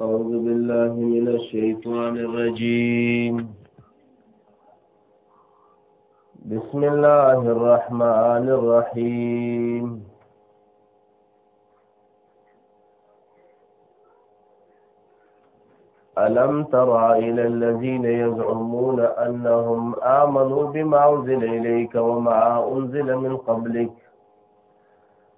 أعوذ بالله من الشيطان الرجيم بسم الله الرحمن الرحيم ألم تر إلى الذين يزعمون أنهم آمنوا بما أنزل إليك وما أنزل من قبلك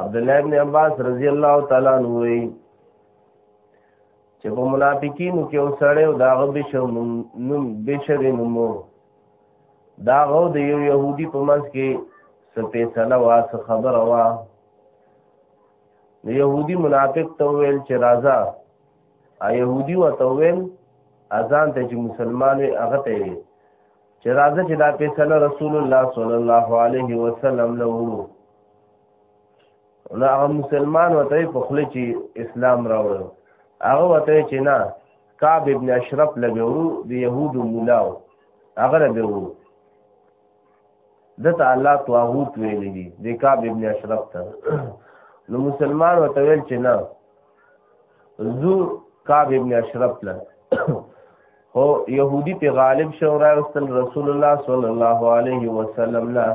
عبد الله ابن عباس رضی الله تعالی عنہ وی چې په منافقینو کې او سړی او داغه بشر نوم بشر نوم داغه د یو يهودي په منځ کې سپېڅله وا څه خبره وا د يهودي منافق ته ویل چې راځه ا يهودي وته ویل اذان ته چې مسلمان وي هغه ته چې راځه چې دا فیصله رسول الله صلی الله علیه وسلم له وړو نو هغه مسلمان وته په خله چې اسلام راوړ هغه وته چې نه کعب ابن اشرف لګو د يهودو مولاو هغه لګو دته الله طاغوت ویلې دي د کعب ابن اشرف ته نو مسلمان وته ویل چې نه زو کعب ابن اشرف له هو يهودي په غالب شو راوستل رسول الله صلی الله علیه وسلم لا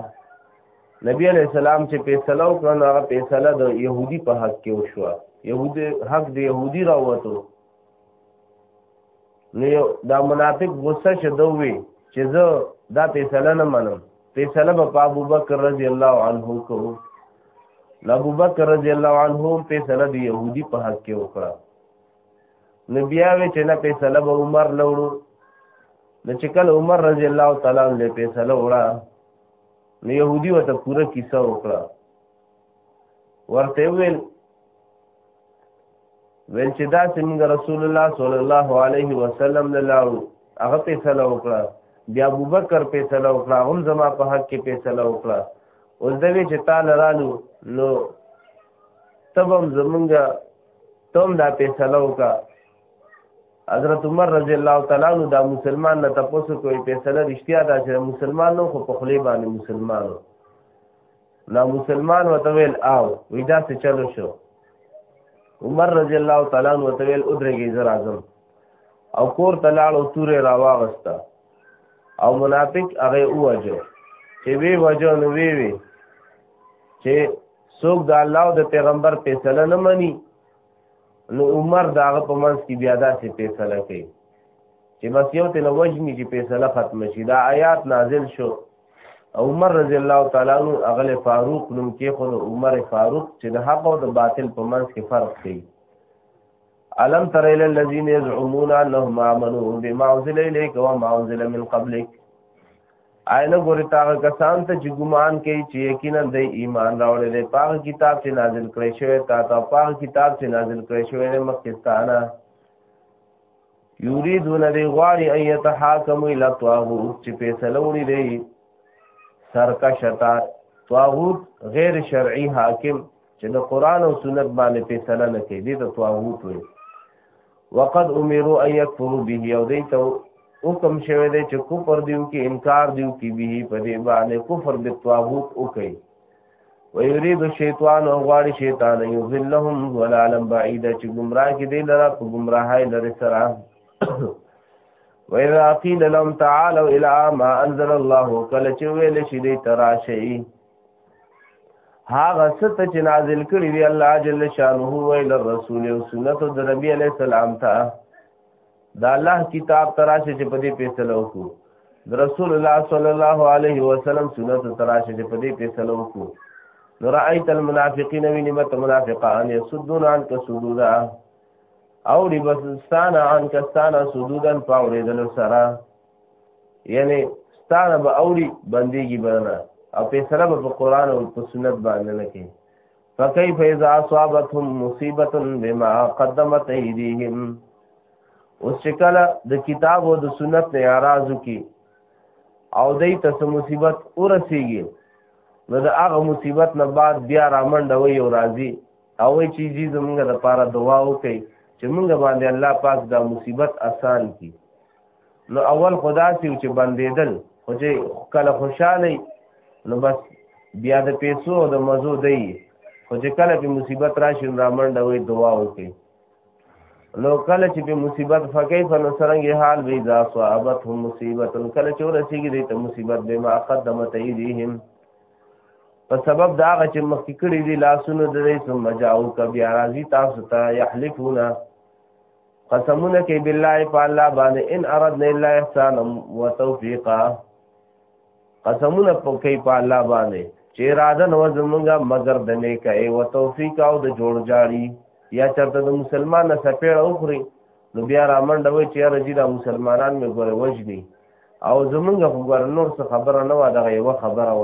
نبی علیہ السلام چې فیصله وکړه هغه فیصله د يهودي په حق کې وشو يهودي حق د يهودي راوته نو یو دا منافق غصه شدوي چې زه دا فیصله نه منم فیصله به په ابو بکر رضی الله عنه کوو ابو بکر رضی الله عنه فیصله د يهودي په حق کې وکړه نو بیا وی چې نه فیصله به عمر لوړو نو چې کله عمر رضی الله تعالی عنہ فیصله وړه نو يهودي وته پوره کیسه وکړه ورته ویل ویل چې دا څنګه رسول الله صلی الله علیه وسلم نه لاو هغه فیصله وکړه بیا ابوبکر فیصله وکړه هم زما په حق کې فیصله وکړه اوس د وی چې تعالی رالو نو تبم زمونږه تم دا فیصله وکړه حضرت عمر رضی الله تعالی عنہ دا مسلمان نه تاسو کوئی فیصله رښتیا دا چې مسلمانانو خو په خلی باندې مسلمانانو نا مسلمان وته ویل او وی دا څه چلو شو عمر رضی الله تعالی عنہ وته ویل ادرګی زر اعظم او کور تلاړ او تورې راواغستا او منافق هغه اوجه چې وی وجه نو وی وی چې څوک د الله او د پیغمبر فیصله نه مني نو عمر داغه په منځ کې بیا داسې فیصله کوي چې بس یو تل وجنی چې فیصله ختم شي دا آیات نازل شو عمر رضی الله تعالی عنہ اغل فاروق نوم کې خو عمر فاروق چې د حق او د باطل په منځ کې فرق دی علم تر الى الذين يزعمون انهم امنوا بما انزل اليك وما انزل من قبلك آینه ګوري تاغه کسان ته چې ګمان کوي چې یقینا د ایمان راوړل دی پاغه کتاب چې نازل کړی شوی تا ته پاغه کتاب چې نازل کړی شوی مخکې ستانه یریدون دی غواړي ان یتحاکموا الی طاغوت چې فیصله وړي دی سرکشتا طاغوت غیر شرعي حاکم چې د قران او سنت باندې فیصله نه کوي دي ته طاغوت وي وقد امروا ان يكفروا به او دې ته حکم شوه دې چې کفر دیو کې انکار دیو کې به په دې باندې کفر به طاغوت وکړي ويريد الشيطان او غواړي شیطان يذلهم ضلالا بعيدا چې گمراه کې دی لره په گمراهۍ لري سره وإذا قيل لهم تعالوا إلى ما أنزل الله کله چې ویل شي دی تراشي هاغه ست چې نازل کړی دی الله جل شانه ویل الرسول او سنت د نبی عليه السلام ته دا الله کتاب تراشه چې په دې فیصله وکړو د رسول الله صلی الله علیه وسلم سنت تراشه چې په دې فیصله وکړو نو رأیت المنافقین وینم ته منافقان یسدون عنک سدودا او ربستان عنک استان سدودا فاوریدل سرا یعنی ستان به اوری بندگی بنا او فیصله به په قران او په سنت باندې نه کوي فكيف اذا اصابتهم مصيبه بما قدمت ايديهم اوس چې کله د کتاب او د سنت نه اعتراض کی او دای ته سم مصیبت ورسیږي نو د هغه مصیبت نه بعد بیا رامنډه وي او راضي او وی چې جی زمونږ د پاره دعا وکړي چې مونږ باندې الله پاک دا مصیبت آسان کړي نو اول خدا سي چې بندیدل خو چې کله خوشاله نو بس بیا د پیسو او د مزو دی خو چې کله په مصیبت راشي را منډه وي دعا وکړي نو کله چې په مصیبت فکې فنو سرنګي حال وی ذا صحابت هم مصیبت کله چې ورسیږي دې ته مصیبت به ما قدمت ایدیهم په سبب دا غ چې مخکې کړي دي لاسونو د دې ثم جاءو کبیا راضی تاسو ته یحلفونا قسمونه کې بالله په الله باندې ان اردنا الا احسانا وتوفيقا قسمونه کوي په الله باندې چې اراده نو زمونږه مگر د نیکه او توفیق او د جوړ جاړي یا چرته د مسلمان نه سپېړه وخوري نو بیا را منډه وي چې راځي د مسلمانان مې ګوره وجني او زمونږه خو ګوره نور څه خبره نه و دغه یو خبره و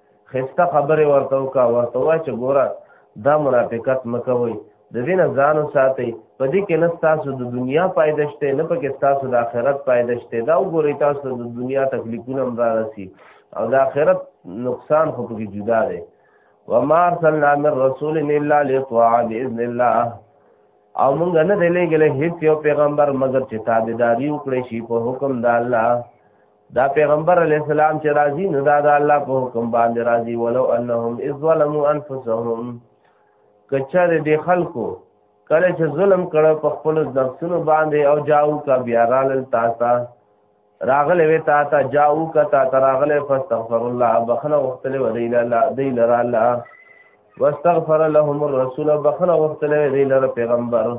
خسته خبره ورته وکا ورته وا چې ګوره دا منافقت مکوي د دې نه ځان ساتي په دې کې نه تاسو د دنیا فائدہ شته نه پکې تاسو د آخرت فائدہ شته دا وګورئ تاسو د دنیا تکلیفونه هم راسي او د آخرت نقصان خو پکې جدا دی وما ارسلنا من رسول الا ليطاع باذن الله او مونږ نه دی لېږلی هیڅ یو پیغمبر مګر چې تابعداري وکړی شي په حکم د الله دا پیغمبر علی السلام چې راضی نه دا د الله په حکم باندې راضی ولو انهم اذ ظلموا انفسهم کچره دې خلکو کله چې ظلم کړه په خپل ځښتونو باندې او جاو کا بیا رالل تاسو راغله وی تا تا جاو کا تا تراغله فاستغفر الله بخنه وختله ودی لاله دی لرا الله واستغفر لهم الرسول بخنه وختله دی لرا پیغمبر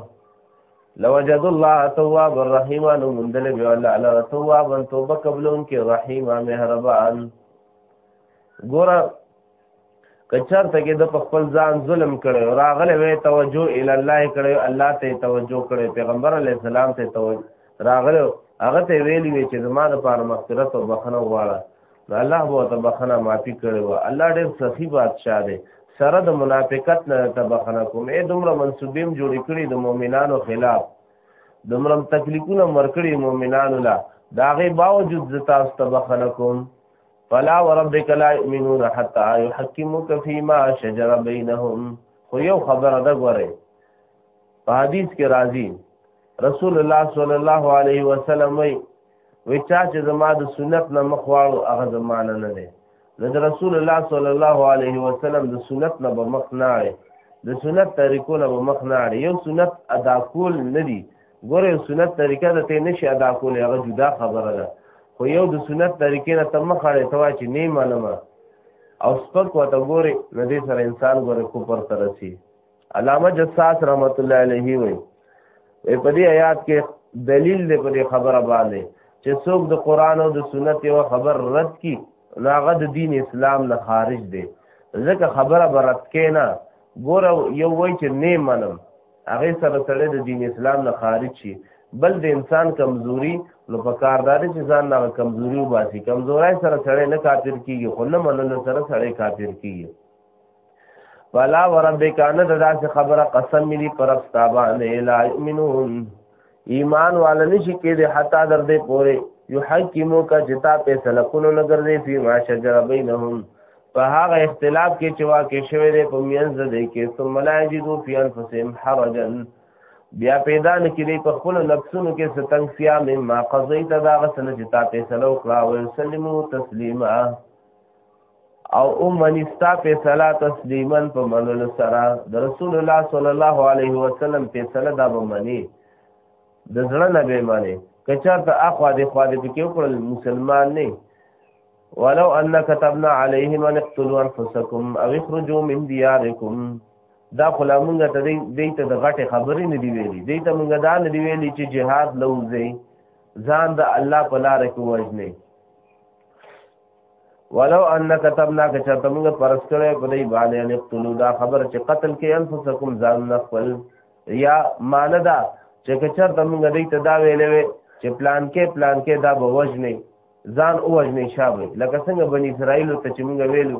لوجد الله تواب الرحیم نو مندل به الله الله تواب توبه قبلون کې رحیم مهربان ګور کچر ته کې د خپل ځان ظلم کړي او راغله وې توجه ال الله کړي الله ته توجه کړي پیغمبر علی السلام ته توجه راغله هغه ته ویلی وی چې زما د پاره مغفرت او بخنه غواړه نو الله به ته بخنه معافي کړي و الله ډېر سخي بادشاہ دی سره د منافقت نه ته بخنه کوم اې دومره منسوبیم جوړ کړي د مؤمنانو خلاف دومره تکلیفونه مرکړي مؤمنانو لا داغه باوجود ز تاسو ته بخنه کوم فلا وربک لا یؤمنون حتا یحکموک فیما شجر بینهم خو یو خبره ده غوړې په حدیث کې راځي رسول الله صلی الله علیه وسلم وی وی چا چې زما د سنت نه مخ واړو هغه زمانه نه دی نو د رسول الله صلی الله علیه وسلم د سنت نه به مخ نه اړي د سنت طریقو نه به مخ نه اړي یو سنت ادا کول نه دی ګوره یو سنت طریقه د ته نشي ادا کول هغه جدا خبره ده خو یو د سنت طریقې نه تم مخ اړي توا چې نه معلومه او سپک وته ګوره ندی سره انسان ګوره کو پر ترسي علامه جساس رحمت الله علیه وی په دې آیات کې دلیل دې په دې خبره باندې چې څوک د قران او د سنت یو خبر رد کی ناغه د دین اسلام نه خارج دی ځکه خبره برت کې نه ګور یو وای چې نه منم هغه سره سره د دین اسلام نه خارج شي بل د انسان کمزوري نو په کاردار چې ځان نه کمزوري وباسي کمزورای سره سره نه کافر کیږي خو نه منل سره سره کافر کیږي فلا وربک ان ددا سے خبر قسم ملی پر استابان لا یؤمنون ایمان والا نشی کې دې حتا در دې پوره یحکمو کا جتا په سلکونو نګر دې فی ما شجر بینهم په هغه اختلاف کې چې واقع شوی دی په مینځ دې کې ثم لا یجدو فی انفسهم حرجا بیا پیدا نکړي په خپل نفسونو کې ستنګ سیا مما قضیت دا غسل چې تا په سلو کړه او سلمو تسلیما او امنی ستا فیصله تسلیما په منلو سره د رسول الله صلی الله علیه وسلم فیصله دا به منی د زړه نه به معنی کچا ته اخوا د خوا د پکې وکړل مسلمان نه ولو ان كتبنا عليهم ان اقتلوا انفسكم او اخرجوا من دياركم دا خلا مونږه ته دې ته د غټه خبرې نه دی ویلي دې ته مونږه دا نه دی ویلي چې جهاد لوځي ځان د الله په لار کې وژني ولو ان كتبنا كشرتم فرس کړي په دې باندې ان قتلوا دا خبر چې قتل کې انفسکم ځان نه خپل یا ماندا چې کشرتم دې ته دا ویلې وي چې پلان کې پلان کې دا بوجنه ځان اوجنه شابه لکه څنګه بنی اسرائیل ته چې موږ ویلو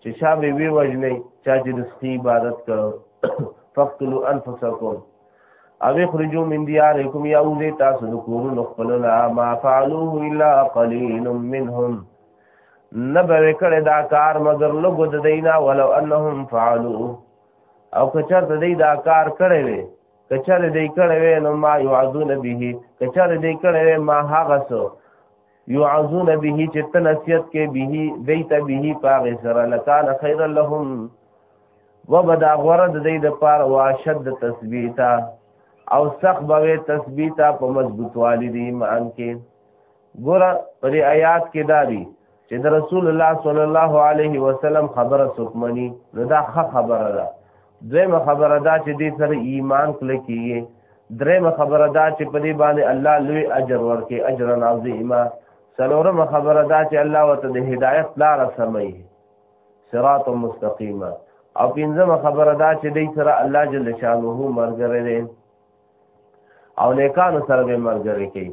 چې چا به وی وجنې چا چې د سخي عبادت کړو فقتلوا انفسکم او اخرجوا من دياركم يا اوزي تاسو د کورونو خپلنا ما فعلوه الا قليل منهم نبه کړه دا کار مگر لګو د دینا ولو انهم فعلوا او کچر د دې دا کار کړی وي کچر دې کړی وي نو ما يعذون به کچر دې کړی وي ما هغه سو یعذون به چې ته نصیحت کې به دیت به پاغه سره لکان خیر لهم وبدا غرد دې د پار واشد تثبیتا او سخ به تثبیتا په مضبوط والدی ایمان کې ګور پر آیات کې داری چې د رسول الله صلی الله علیه وسلم خبره سکمنی نو دا خبره ده دویمه خبره دا چې دې سره ایمان کله کیږي دریمه خبره دا چې په دې باندې الله لوی اجر ورکړي اجر عظیما څلورمه خبره دا چې الله وته د هدایت لار سمي صراط مستقیمه او پنځمه خبره دا چې دې سره الله جل شانه مرګره دي او نیکانو سره به مرګره کوي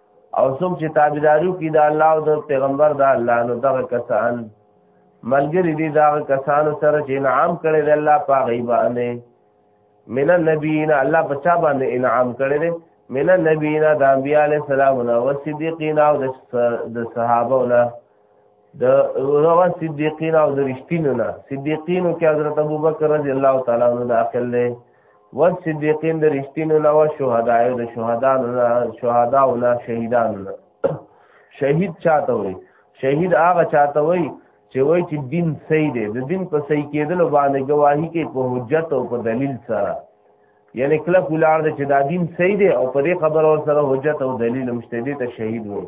او څوک چې تابعداري کوي د الله او د پیغمبر د الله نو دغه کسان ملګری دي دا کسانو سره چې انعام کړي دی الله په غي باندې من النبیین الله په چا باندې انعام کړي دی من النبیین د انبیاء علی السلام او صدیقین او د صحابه او د رواه صدیقین او د رښتینو نه صدیقینو کې حضرت ابوبکر رضی الله تعالی عنہ داخل دی والصدیقین د رښتینو نه او شهدا او د شهدانو نه شهدا او نه شهیدانو نه شهید چاته وي شهید هغه چاته وي چې وای چې دین صحیح دی د دین په صحیح کېدل باندې گواہی کې په حجت او په دلیل سره یعنی کله کولار دی چې دا دین صحیح دی او په دې خبرو سره حجت او دلیل مشتدی ته شهید وي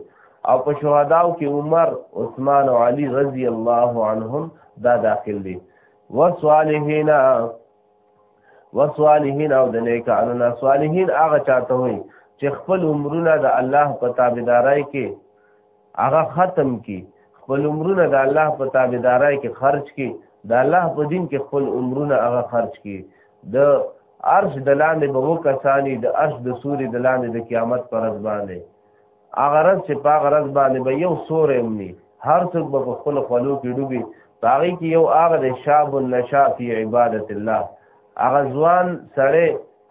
او په شهداو کې عمر عثمان او علی رضی الله عنهم دا داخل دي وصالحینا وصالحین او د نیکانو نه صالحین هغه چاته وي چې خپل عمرونه د الله په تابعدارای کې هغه ختم کی خپل عمرونه د الله په تابعدارای کې خرج کی د الله په دین کې خپل عمرونه هغه خرج کی د عرش د لاندې به وو کسانی د عرش د سوري د لاندې د قیامت پر ځبانه هغه رز چې په هغه رز باندې به یو سورې ومني هر څوک به په خپل خلو کې ډوبي باغی کې یو هغه د شاب النشا فی عبادت الله هغه ځوان سړی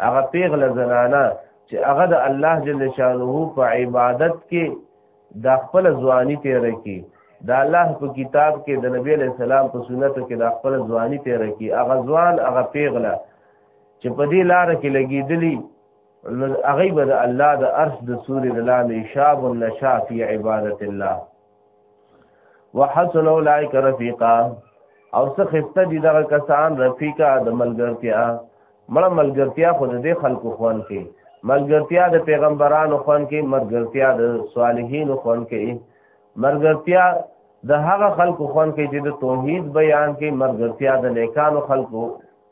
هغه پیغله زنانه چې هغه د الله جل شانه په عبادت کې د خپل ځواني تیر کی د الله په کتاب کې د نبی علی السلام په سنت کې د خپل ځواني تیر کی هغه ځوان هغه پیغله چې په دې لار کې لګیدلی نو هغه به د الله د عرش د سورې د لاندې شاب النشا فی عبادت الله وحسن اولئک رفیقا او څه خسته دي دغه کسان رفیقا د ملګرتیا مړه ملګرتیا خو د خلکو خوان کې ملګرتیا د پیغمبرانو خوان کې ملګرتیا د صالحینو خوان کې ملګرتیا د هغه خلکو خوان کې چې د توحید بیان کې ملګرتیا د نیکانو خلکو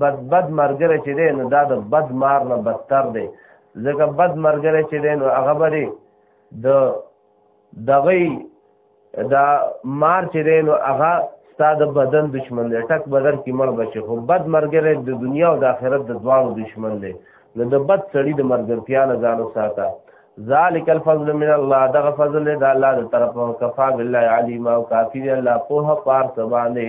بد بد مرګره چې دی نو دا د بد مار نه بدتر دی ځکه بد مرګره چې دی نو هغه به دی د دغه دا مار چې دی نو هغه ستا د بدن دشمن دی ټک بدر کې مړ بچي خو بد مرګره د دنیا او د آخرت د دواړو دشمن دی نو د بد سړي د مرګرتیا نه ځانو ساته ذالک الفضل من الله دغه فضل دی د الله د طرفه کفا بالله علیم او کافی دی الله په پار سبانه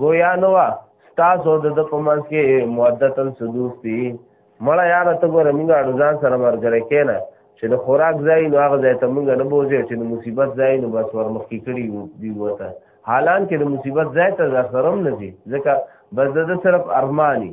گویا نو تاسو د د پمنس کې مودتن سدوستی مړه یار ته ګور موږ اړزان سره مرګره کینه چې د خوراک ځای نو هغه ځای ته موږ نه بوزي چې د مصیبت ځای نو بس ورمخکې کړی وو دی وته حالان کې د مصیبت ځای ته ځخرم نه دي ځکه بس د صرف ارمانی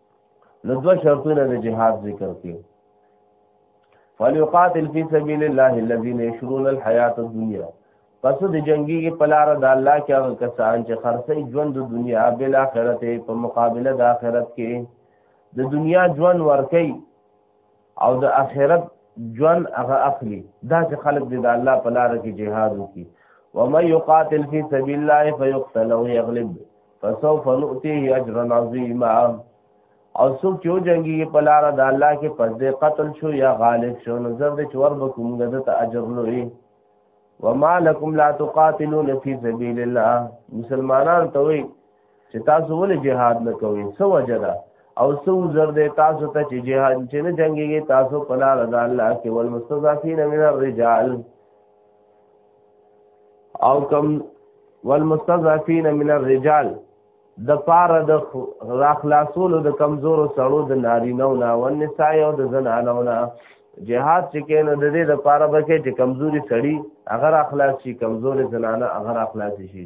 نو دوه شرطونه د جهاد ذکر کړي فليقاتل في سبيل الله الذين يشرون الحياه الدنيا پس د جنگي کې پلار د الله کې هغه کسان چې خرڅي ژوند د دنیا بل آخرت په مقابله د آخرت کې د دنیا ژوند ورکي او د اخرت ژوند هغه اخلي دا چې خلک دې د الله په لار کې جهاد وکړي ومن يقاتل في سبيل الله فيقتل او يغلب فسوف نؤتيه اجرا عظيما او څوک چې جنگي په لار د الله کې پس دې قتل شو یا غالب شو نو زر دې چور به کوم غزه ته اجر لوي وما لكم لا تقاتلون في سبيل الله مسلمانان ته وي چې تاسو ولې جهاد نه کوئ څه وجه ده او څه وزر دی تاسو ته چې جهاد چې نه جنګېږي تاسو په لار د الله کې والمستضعفین من الرجال او کم والمستضعفین من الرجال د پاره د راخلاصولو د کمزورو سړو د نارینه او ناو نساء او د زنانو نه جهاد چې کین د دې د پاره بکې چې کمزوري سړی اگر اخلاص شي کمزوري زنانه اگر اخلاص شي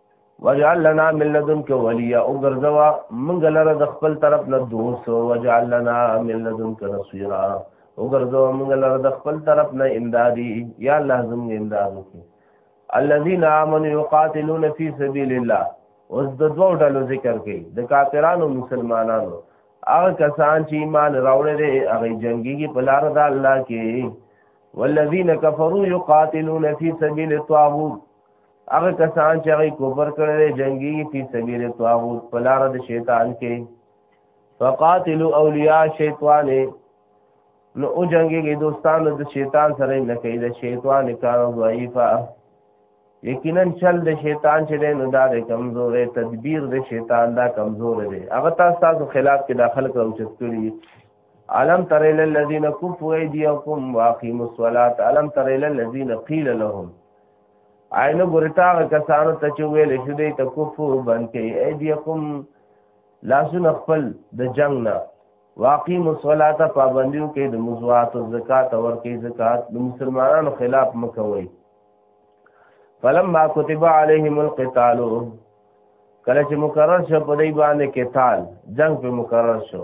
وجعل لنا من لدنك وليا او ګرځوا منګ لره د خپل طرف نه دوست وجعل لنا من لدنك نصيرا او ګرځوا منګ لره د خپل طرف نه امدادي یا الله زموږ امداد وکړي الذين امنوا يقاتلون في سبيل الله اوس د دوو ډلو ذکر کوي د کافرانو مسلمانانو هغه کسان چې ایمان راوړل دي هغه جنگيږي په لار د الله کې والذین کفروا یقاتلون فی سبیل الطاغوت هغه کسان چې هغه کوپر کړل جنگي فی سبیل طاغوت پلار د شیطان کې فقاتلوا اولیاء شیطان نو او جنگي کې دوستان د شیطان سره نه کوي د شیطان کار ضعیفه یقینا چل د شیطان چې نو دا د کمزورې تدبیر د شیطان دا کمزور دی هغه تاسو خلاف کې داخل کړو چې ستوري علم تر الذين كفوا ايديكم واقيموا الصلاه علم تر الذين قيل لهم عین ګورتا کسانو ته چې ویل شو دې ته کفو بند کې ایدیکم لاسونه خپل د جنگ نه واقعي مصلاته پابندیو کې د مزوات او زکات او ورکې زکات د مسلمانانو خلاف مکوي فلما كتب عليهم القتال کله چې مقرر شو په دې باندې قتال جنگ په مقرر شو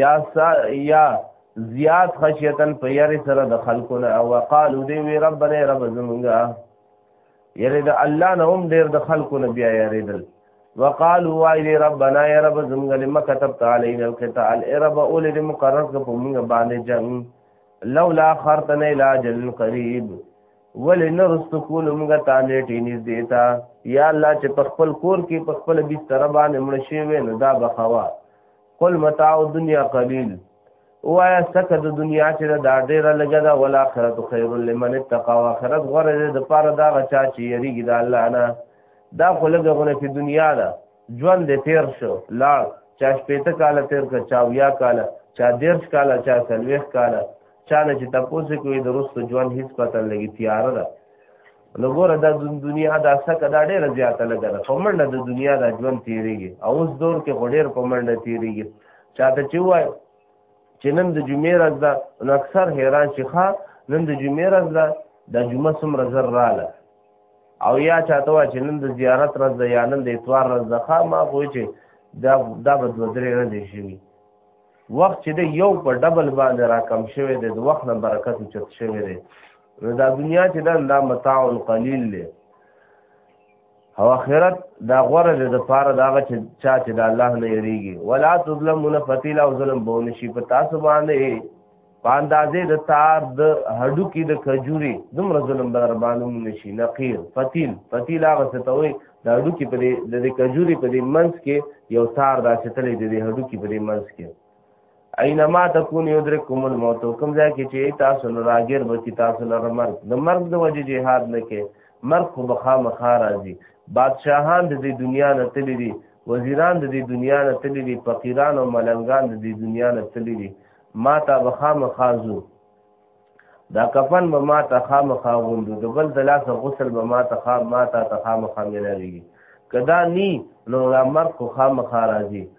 یا سا یا زیاد خشیتن په یاري سره د خلکو نه او قالو دی وی ربنا رب زمونږه یعنی د الله نه هم ډیر د خلکو نه بیا یریدل وقالو وای ربنا یا رب زمونږه لم كتبت علينا القتال رب اول دې مقرر کړ په موږ باندې جنگ لولا خرتنا الى جل قريب ولې نه رستو کول موږ ته نیټې نږدې تا یا الله چې په خپل کور کې په خپل بستر باندې مړ شي وې نه دا بخوا قل متاع الدنيا قليل وایا سکه د دنیا چې دا ډیره لګه ده ولا اخرت خیر لمن اتقى واخرت غره ده د پاره دا غچا چې یریږي د الله نه دا خو لګه غره په دنیا ده ژوند دې تیر شو لا چا شپېته کاله تیر کړ چا ویا کاله چا دیرش کاله چا سلويخ کاله چا نه چې تاسو کوی د رستو ژوند هیڅ پته لګی تیار ده نو ګوره دا د دنیا دا سکه دا ډېره زیاته لګه ده په منډه د دنیا دا ژوند تېرېږي او اوس دور کې خو ډېر په منډه تېرېږي چاته چې ووایي چې نن د جمعې ورځ ده نو اکثر حیران شي ښه نن د جمعې ورځ ده د جمعه څومره زر راله او یا چاته وایي چې نن د زیارت ورځ ده یا نن د اتوار ورځ ده ښه ما خو چې دا دا به دوه درې ورځې شوي وخت چې دی یو په ډبل باندې راکم شوی دی د وخت نه برکت اوچت شوی دی نو دا دنیا چې دا دا متاع قلیل دی او اخرت دا غره د پاره دا چې چا چې د الله نه یریږي ولا تظلمون فتیلا او ظلم به نشي په تاسو باندې پاندازې د تار د هډو کې د کجوري دومره ظلم به باندې نشي نقیر فتیل فتیل هغه څه ته وي د هډو کې په د کجوري په دې منځ کې یو تار دا چې تلې د هډو کې په دې منځ کې اينما تكون يدرككم الموت کوم ځای کې چې تاسو نه راګر به چې تاسو نه مرګ د مرګ د وجه جهاد نه کې مرګ خو بخامخا راځي بادشاهان د دې دنیا نه تللی دي وزیران د دې دنیا نه تللی دي فقیران او ملنګان د دې دنیا نه تللی دي ما ته بخامخا ځو دا کفن به ما ته خامخا غوندو د بل د لاسه غسل به ما ته خام ما ته خامخا ملاويږي که دا نی نو دا مرګ خو خامخا راځي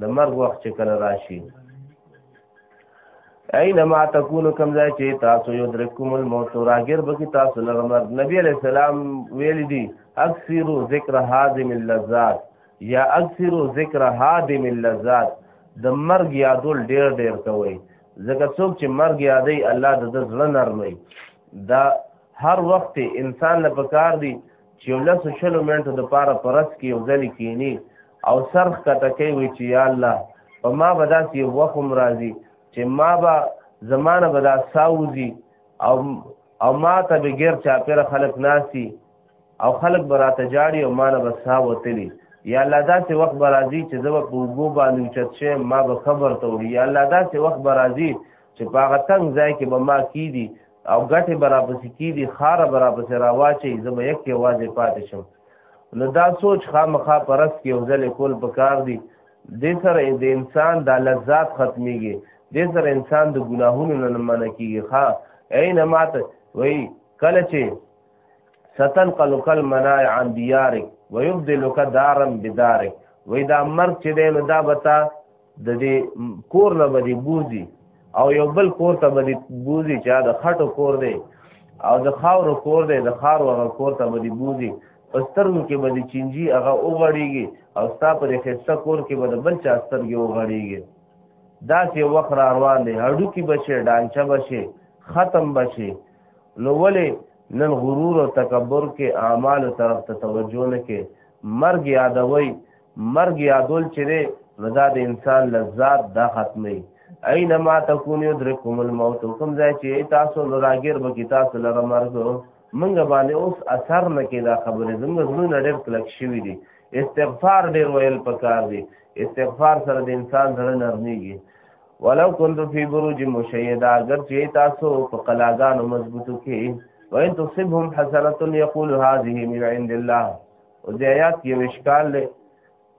د مرګ وخت چې کله راشي اينما تكونوا كم ځای چې تاسو یو درکوم الموت راګر به کی تاسو لږ مرګ نبی عليه السلام ویل دي اکثروا ذکر هاذم اللذات یا اکثروا ذکر هاذم اللذات د مرګ یادول ډیر ډیر کوي ځکه څوک چې مرګ یادې الله د زړه نرمي دا هر وخت انسان له پکار دی چې لس شلو منټو د پاره پرس کې یو ځل کینی او سرخ کته کوي وی چې یا الله په ما به داسې یو وخت هم راځي چې ما به زمانه به دا ساوځي او او ما ته به غیر چاپېره خلک ناسي او خلک به راته جاړي او ما نه به سا وتلي یا الله داسې وخت به راځي چې زه به په اوږو باندې اوچت شم ما به خبر ته وړي یا الله داسې وخت به راځي چې په هغه تنګ ځای کې به ما کیدي او ګټه برابرسي کی دي خار برابرسي راواچي زما یک کې واځي پاتې شم نو دا سوچ خامخا پرس کې وزل کول پکار دي د سره د انسان د لذات ختميږي د سره انسان د ګناهونو نه منع کیږي ها عین مات وای کله چې ستن قلقل منای عن دیارک ويبدلک دارا بدارک وای دا مرګ چې دی نو دا بتا د دې کور نه به دې بوزي او یو بل کور ته به دې بوزي چې د خټو کور دی او د خاورو کور دی د خارو هغه کور ته به دې بوزي په سترګو کې به دې چینجي هغه وغړېږي او ستا په دې ښایسته کور کې به د بل چا سترګې وغړېږي داسې وخت را روان دی هډوکي به شي ډانچه به شي ختم به شي نو ولې نن غرور او تکبر کې اعمالو طرف ته توجه نه کې مرګ یادوي مرګ یادول چې دی نو دا د انسان لذات دا ختمي اينما تكون يدرككم الموت کوم ځای چې تاسو لراګر به تاسو لره مرګ منګ باندې اوس اثر نه کې دا خبره زموږ زړه ډېر کلک شوی دی استغفار ډېر ویل پکار دی استغفار سره د انسان زړه نرميږي ولو كنت في بروج مشيدا اگر چې تاسو په قلاګانو مضبوطو کې وان تصبهم حسنه يقول هذه من عند الله او د آیات یو اشکال له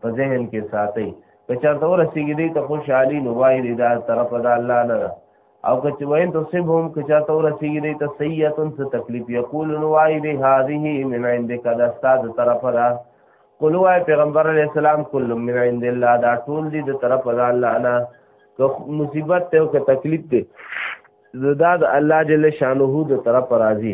په ذهن کې ساتي که چرته ورسیږي دې ته خوشحالي نو وایي دې دا طرف د الله نه ده او که چې وین ته سب هم که چرته ورسیږي دې ته سیئتن څه تکلیف یقول نو وایي دې هذه من عندك دا استاد طرف ده قل وای پیغمبر علی السلام کل من عند الله دا ټول دې د طرف د الله نه که مصیبت ته او که تکلیف ته زدا د الله جل شانه د طرف راضي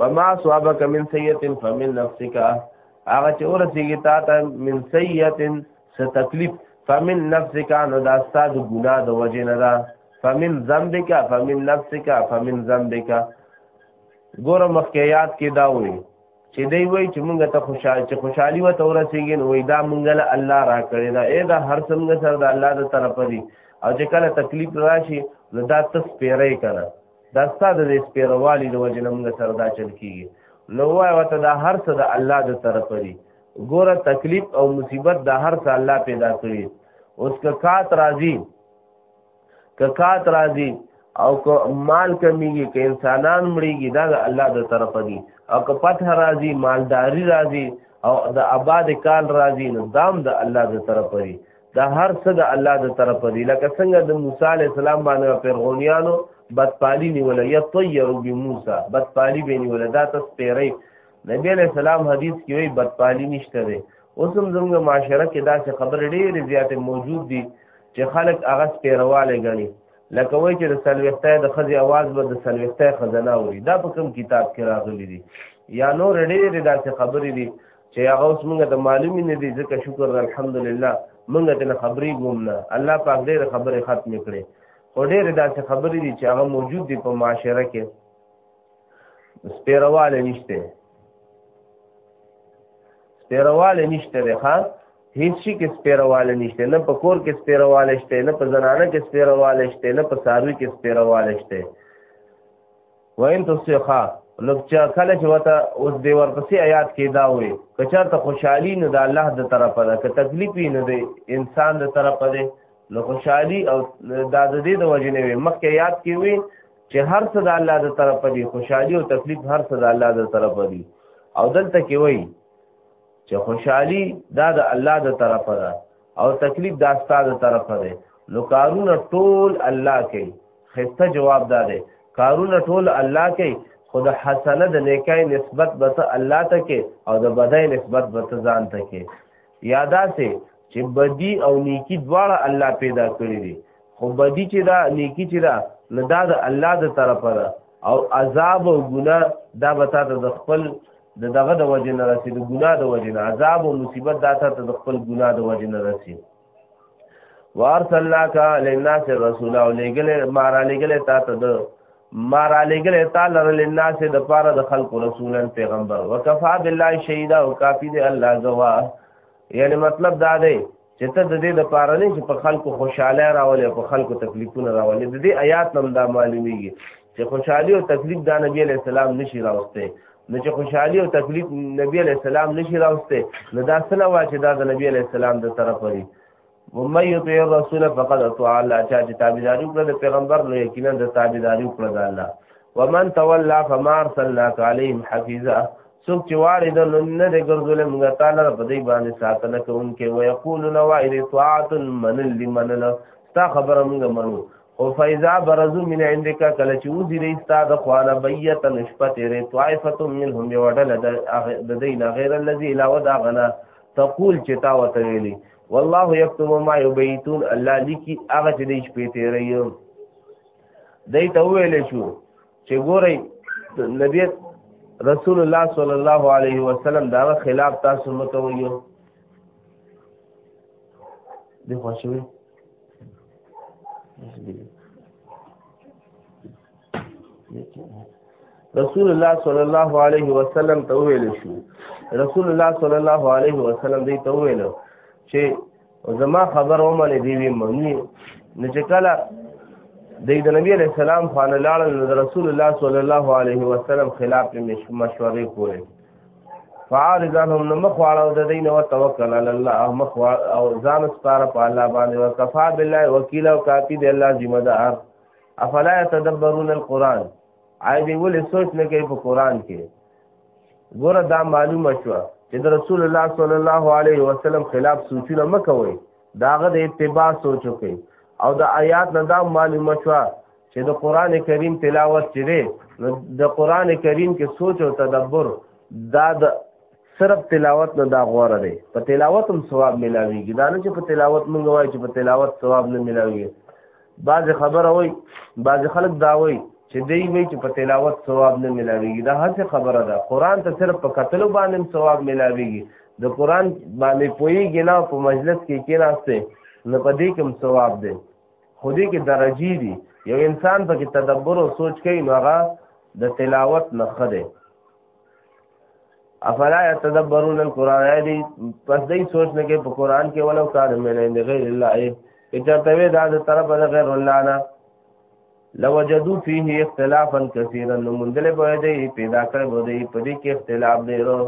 وما صوابك من سيئه فمن نفسك هغه چې ورسیږي تا ته من سیئه څه تکلیف فمن نفسك نو دا ستاد ګنا د وجه نه ده فمن ذنبك فمن نفسك فمن ذنبك ګور مخکیات کې دا وي چې دی وای چې مونږ ته خوشاله چې خوشحالي وته ورسیږي نو وای دا مونږ له الله را کړی دا اې دا هر څنګه سره د الله د طرفه دي او چې کله تکلیف راشي نو دا تس پیری کړه دا ستاسو د سپیروالي د وجه نه موږ سره دا چل کیږي نو وای وته دا هر څه د الله د طرف دی ګوره تکلیف او مصیبت دا هر څه الله پیدا کړی اوس که کات راځي که کات راځي او که مال کمیږي که انسانان مړیږي دا د الله د طرف دی او که پته راځي مالداری راځي او د آباد کال راځي نو دام د الله د طرف دی دا هر څه د الله د طرف دی لکه څنګه د موسی علی السلام باندې پیرغونیانو بدپالی نیول یا طیر بموسی بدپالی به نیول دا تاسو پیری نبی علی السلام حدیث کې وی بدپالی نشته دی اوس هم زموږ معاشره کې دا څه خبر ډېرې زیاتې موجود دي چې خلک هغه پیرواله غني لکه وای چې د سلوختې د خزي आवाज به د سلوختې خزانه وي دا په کوم کتاب کې راغلي دي یا نور ډېرې داسې خبرې دي چې هغه اوس موږ ته معلومی نه دي ځکه شکر الحمدلله موږ ته نه خبرې ګوم نه الله پاک ډېر خبرې ختم کړي او ډېر داسې خبرې دي چې هغه موجود دي په معاشره کې سپیرواله نشته سپیرواله نشته ده ها هیڅ شي کې سپیرواله نشته نه په کور کې سپیرواله شته نه په زنانه کې سپیرواله شته نه په ساروي کې سپیرواله شته وین تصیخا نو چې کله چې وته اوس دی ورپسې آیات کې دا وي که چېرته خوشحالي نو د الله د طرفه ده که تکلیف وي نو د انسان د طرفه ده نو خوشحالي او دا د دې د وجې نه وي مخکې آیات کې وي چې هر څه د الله د طرفه دي خوشحالي او تکلیف هر څه د الله د طرفه دي او دلته کې وایي چې خوشحالي دا د الله د طرفه ده او تکلیف دا ستاسو د طرفه ده نو کارونه ټول الله کوي خسته جواب دا دی کارونه ټول الله کوي خو د حسنه د نیکای نسبت به ته الله ته کې او د بدای نسبت به ته ځان ته کې یادا سه چې بدی او نیکی دواړه الله پیدا کړی دي خو بدی چې دا نیکی چې دا نه دا د الله د طرفه ده او عذاب او ګناه دا به تاسو د خپل د دغه د وجه نه رسي د ګناه د وجه نه عذاب او مصیبت دا تاسو د خپل ګناه د وجه نه رسي وارسلنا کا للناس رسول او لګلې مارا لګلې تا ته ده مارا لګلې تا لره للناس د پاره د خلق رسولن پیغمبر وکفا بالله شهیدا او کافی دی الله گواه یعنی مطلب دا دی چې ته د دې د پاره نه چې په خلکو خوشاله راولې په خلکو تکلیفونه راولې د دې آیات نم دا معلومیږي چې خوشحالي او تکلیف دا نبی علیہ السلام نشي راوسته نو چې خوشحالي او تکلیف نبی علیہ السلام نشي راوسته نو دا سره وا چې دا د نبی علیہ السلام د طرف لري ومن یطیع الرسول فقد اطاع الله چا چې تابعداري وکړه د پیغمبر نو یقینا د تابعداري وکړه د الله ومن تولى فما ارسلناك عليهم حفيظا څوک چې واړې د نه د ګرځولې موږ تعالی په دې باندې ساتنه کوونکې وي یقولون وایي طاعت من لمن ستا خبره موږ منو او فیضا برزو من عندک کله چې وزیر استاد خوانه بیت نشپت ری طائفه منهم یوډل د دین غیر الذی لا ودا غنا تقول چې تا وته ویلی والله یكتب ما یبیتون الله لکی هغه چې دې شپې تیریو دای ته ویل شو چې ګورئ نبی رسول الله صلی الله علیه وسلم دا خلاف تاسو متویو دی خوښوي رسول الله صلی الله علیه وسلم ته ویل شو رسول الله صلی الله علیه وسلم دې ته ویل چې زما خبر ومنه دی وی منی نه چې کله د د نبی علی السلام خان لاړ رسول الله صلی الله علیه وسلم خلاف مشورې کولې فعارضانهم نو مخواړه او د دین او توکل علی الله مخوا او ځان سپاره په الله باندې وکفا بالله وکیل او کافی دی الله ذمہ دار افلا يتدبرون القران آی دی ول سوچ نه کوي په قران کې ګوره دا معلومه شو چې د رسول الله صلی الله علیه وسلم خلاف سوچونه مکوي داغه د اتباع سوچ کوي او د آیات نه دا معلومه شو چې د قران کریم تلاوت چې دی نو د قران کریم کې سوچ او تدبر دا د صرف تلاوت نه دا غوړه دی په تلاوت هم ثواب ملاويږي دا نه چې په تلاوت مونږ وایو چې په تلاوت ثواب نه ملاويږي بعض خبره وای بعض خلک دا وای چې دی وای چې په تلاوت ثواب نه ملاويږي دا هڅه خبره ده قران ته صرف په کتلو باندې ثواب ملاويږي د قران باندې پويږي نه په مجلس کې کېناسته نه پدې کوم ثواب دی خو دې کې درجی دي یو انسان په کې تدبر او سوچ کوي نو هغه د تلاوت نه خده افلا يتدبرون القران دي پس دې سوچ نه کې په قران کې ولو کار مې نه غیر الله ای چرته وی دا د طرف د غیر الله نه لوجدو فيه اختلافا كثيرا نو مندل به دی پیدا کړی به دی په دې کې اختلاف دی رو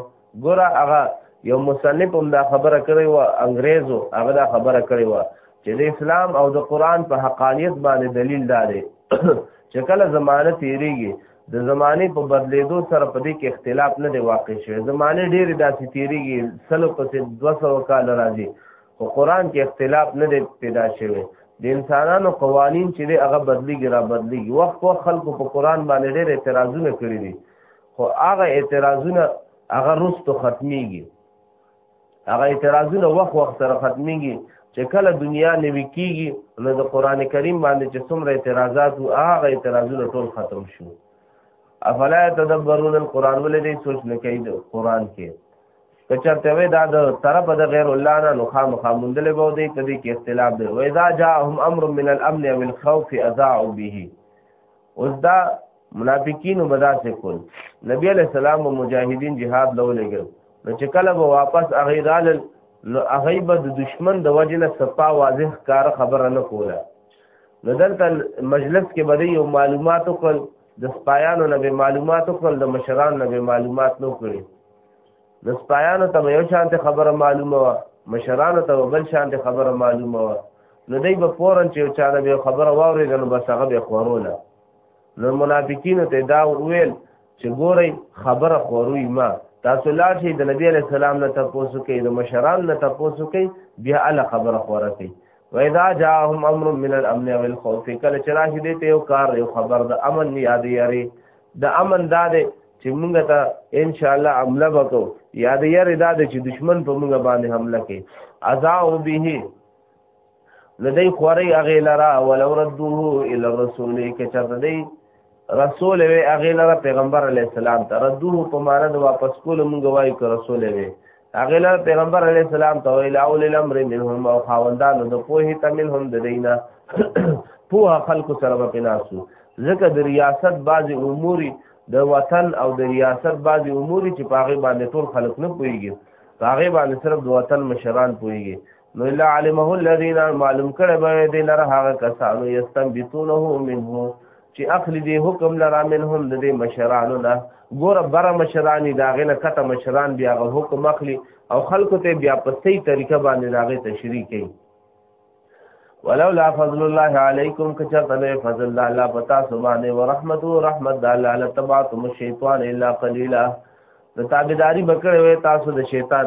ګور هغه یو مصنف هم دا خبره کړی و انګريزو هغه دا خبره کړی و چې د اسلام او د قران په حقانيت باندې دلیل دا دی چې کله زمانه تیریږي د زمانه په بدلیدو سره په دې کې اختلاف نه دی واقع شوی زمانه ډېری داسې تیریږي سلو پسې 200 کال راځي په قران کې اختلاف نه دی پیدا شوی د انسانانو قوانین چې دی هغه بدلیږي را بدلیږي وخت په خلکو په قران باندې ډېر اعتراضونه کړي دي خو هغه اعتراضونه هغه رستو ختميږي هغه اعتراضونه وخت وخت سره ختميږي چې کله دنیا نوي کیږي نو د قران کریم باندې چې څومره اعتراضات او هغه اعتراضونه ټول ختم شو افلا تدبرون القران ولې دې سوچ نه کوي د قران کې که چرته وې دا د طرف د غیر الله نه نو خامخا مندل به دی کدي کې اختلاف دی وې دا جاءهم امر من الامن او الخوف اذاعوا به اوس دا منافقین بدا سے کول نبی علیہ السلام او مجاهدین jihad لو لګل نو چې کله به واپس اغیرال نو اغیبه د دشمن د وجنه صفا واضح کار خبره نه کوله نو دلته مجلس کې به یو معلومات وکړ د سپایانو نه به معلومات وکړ د مشران نه به معلومات نو کړی نو سپایانو ته یو شانت خبره معلومه وه مشرانو ته بل شانت خبره معلومه وه نو دی به فورا چې یو چانه به خبره واورېده نو بس هغه به خوروله نو منافقینو ته دا وویل چې ګورئ خبره خوروي ما تاسو لاړ شئ د نبی علیه السلام نه تپوسو کوي د مشران نه تپوسو کوي بیا الله خبره خوره کوي وإذا جاءهم أمر من الأمن أو الخوف کله چې راشي دې ته یو کار یو خبر د امن یادې یاري د امن دا دی چې موږ ته ان شاء الله عمله وکړو یا د یاره دا چې دشمن په موږ باندې حمله کوي ازا او به لدی خوري اغه لرا ولو ردوه الى الرسول کچر دی رسول وی اغه لرا پیغمبر علی السلام ته ردوه په معنی د واپس کول موږ وایو ک رسول وی اغه لرا پیغمبر علی السلام ته ویل اول الامر منهم او خاوندانو د پوهه تمنهم د دینه پوها خلق سره په ناسو ځکه د ریاست بعض اموري د وطن او د ریاست بعضی امور چې پاغه باندې ټول خلک نه پويږي پاغه باندې صرف د وطن مشران پويږي نو الا علمه الذين معلوم کړه به دې لره هغه کسانو یستنبتونه منه چې اخلي دې حکم لرا منهم د دې مشرانو نه ګوره بر مشرانی داغه نه کته مشران بیا هغه حکم اخلي او خلکو ته بیا په صحیح طریقه باندې داغه تشریح کوي ولولا فضل الله علیکم کچته فضل الله الله پتا سبحانه ورحمت و رحمت الله لتبعتم الشیطان الا قليلا د تابعداري بکړې وې تاسو د شیطان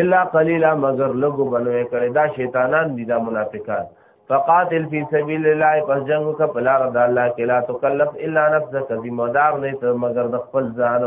الا قليلا مگر لګو بنوي کړي دا شیطانان دي دا منافقان فقاتل فی سبیل الله پس جنگ کا پلار د الله کې لا تکلف الا نفسک ذمہ دار نه ته مگر د خپل ځان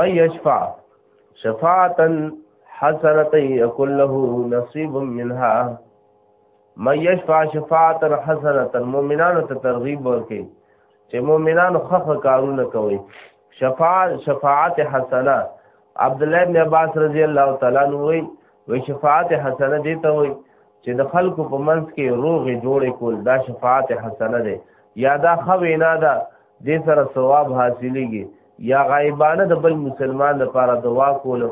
من یشفع شفاعتا حسنتا یکن له نصیب منها من یشفع شفاعتا حسنتا مؤمنانو ته ترغیب ورکړي چې مؤمنانو خخ کارونه کوي شفاعت شفاعت حسنه عبد الله بن عباس رضی الله تعالی عنہ وی وی شفاعت حسنه دي ته وی چې د خلکو په منځ کې روغې جوړې کول دا شفاعت حسنه ده یا دا خو نه ده دې سره ثواب حاصلېږي یا غایبانه د بل مسلمان لپاره دعا کول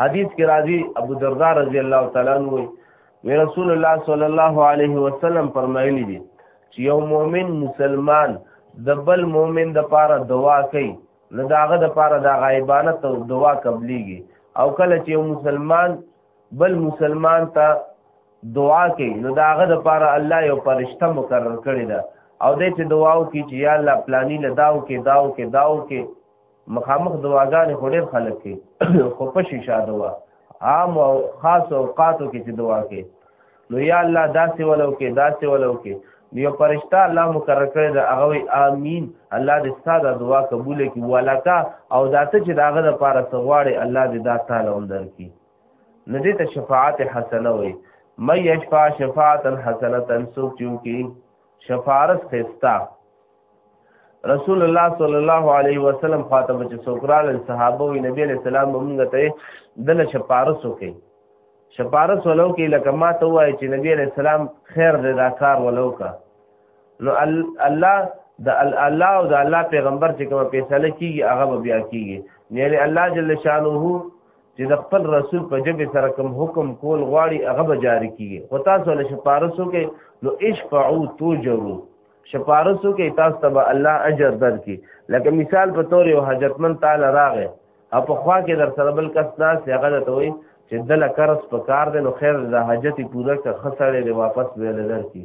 حدیث کې راځي ابو دردا رضی الله تعالی عنہ وی رسول الله صلی الله علیه وسلم فرمایلی دي چې یو مؤمن مسلمان د بل مؤمن د پاره دعا کوي نو داغه د پاره د غایبانه ته دعا قبليږي او کله چې یو مسلمان بل مسلمان ته دعا کوي نو دا هغه د پاره الله یو فرشته مقرر کړی ده او دې چې دعا وکړي چې یا الله پلاني له داو کې داو کې داو کې مخامخ دعاګانې خو ډېر خلک کوي خو په شیشه دعا عام او خاص اوقاتو کې چې دعا کوي نو یا الله داسې ولو کې داسې ولو کې یو پرشتہ الله مقرر کړی دا هغه امین الله دې ستاسو دعا قبول کړي ولکه او داته چې داغه لپاره سغواړي الله دې دا تعالی هم درکړي نو دې ته شفاعت حسنه وي مې یشفع شفاعت حسنه تنسوک چون کی شفارس خستا رسول الله صلی الله علیه وسلم خاطب چې سوکرال صحابه او نبی علیہ السلام موږ ته دله شفارس وکي شفارس ولو کې لکه ما ته وای چې نبی علیہ السلام خیر دې دا کار ولو کا نو الله د الله او د الله پیغمبر چې کوم فیصله کیږي هغه بیا کیږي یعنی الله جل شانه چې د خپل رسول په جبه سره کوم حکم کول غواړي هغه به جاری کیږي خو تاسو له شپارسو کې نو اشفعو توجرو شپارسو کې تاسو ته الله اجر درکړي لکه مثال په تور یو حاجتمن تعالی راغی او په خوا کې در سره بل کس ناس هغه ته وایي چې دله قرض په کار دی نو خیر د حاجت پوره که خسړې دی واپس ویل درکړي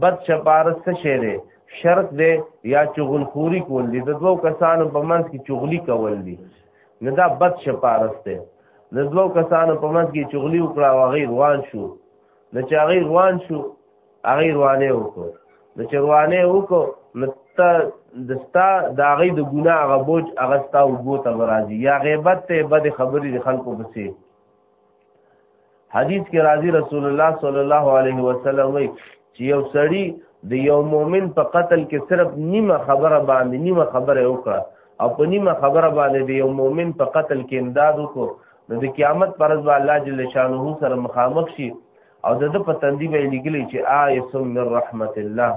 بد چپارس څه شی دی شرط دی یا چغلخوري کول دي د دوو کسانو په منځ کې چغلي کول دي نه دا بد شپارس دی د دوو کسانو په منځ کې چغلي وکړه او هغې روان شو نو چې هغې روان شو هغې روانې وکړو نو چې روانې وکړو نو ته د ستا د هغې د ګناه هغه بوج هغه ستا اوبو ته به راځي یا غیبت ته بدې خبرې د خلکو پسې حدیث کې راځي رسول الله صلی الله علیه وسلم وی چې یو سړی د یو مؤمن په قتل کې صرف نیمه خبره باندې نیمه خبره وکړه او په نیمه خبره باندې د یو مؤمن په قتل کې امداد وکړو نو د قیامت پر ورځ الله جل شانه سره مخامخ شي او د په تندی به لګلی چې آیسم من رحمت الله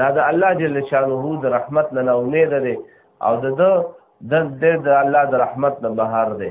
دا د الله جل شانه د رحمت نه امید ده او د د د الله د رحمت نه بهر ده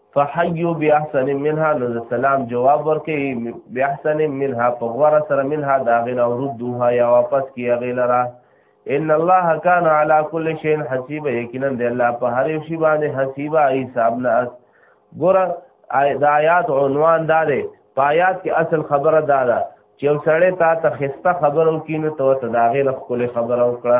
فحیو بیاحسن منها نو سلام جواب ورکي بیاحسن منها په غوړه سره منها دا غنا ردوها یا واپس کیه غلرا ان الله کان علی کل شیء حسیب یقینا دی الله په هر یو شی باندې حسیب ای صاحب نه اس ګور د آیات عنوان دا دی په آیات کې اصل خبره دا ده چې یو سړی تا ته خسته خبرو کینو ته ته دا غې نه خپل خبرو کړه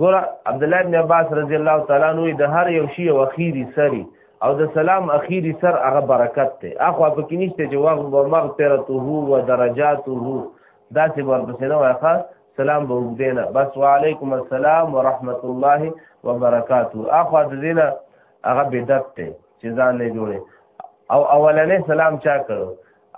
ګور عبد الله بن عباس رضی الله تعالی عنہ د هر یو شی او اخیری سری او د سلام اخیری سر هغه برکت ته اخو په کې نشته چې واغ و مغفرته و درجاته دا چې ورپسې نه واخا سلام به وګدینه بس وعلیکم السلام ورحمت الله وبرکاته اخو د دینه هغه بدعت ته چې ځان نه جوړي او اولنې سلام چا کړو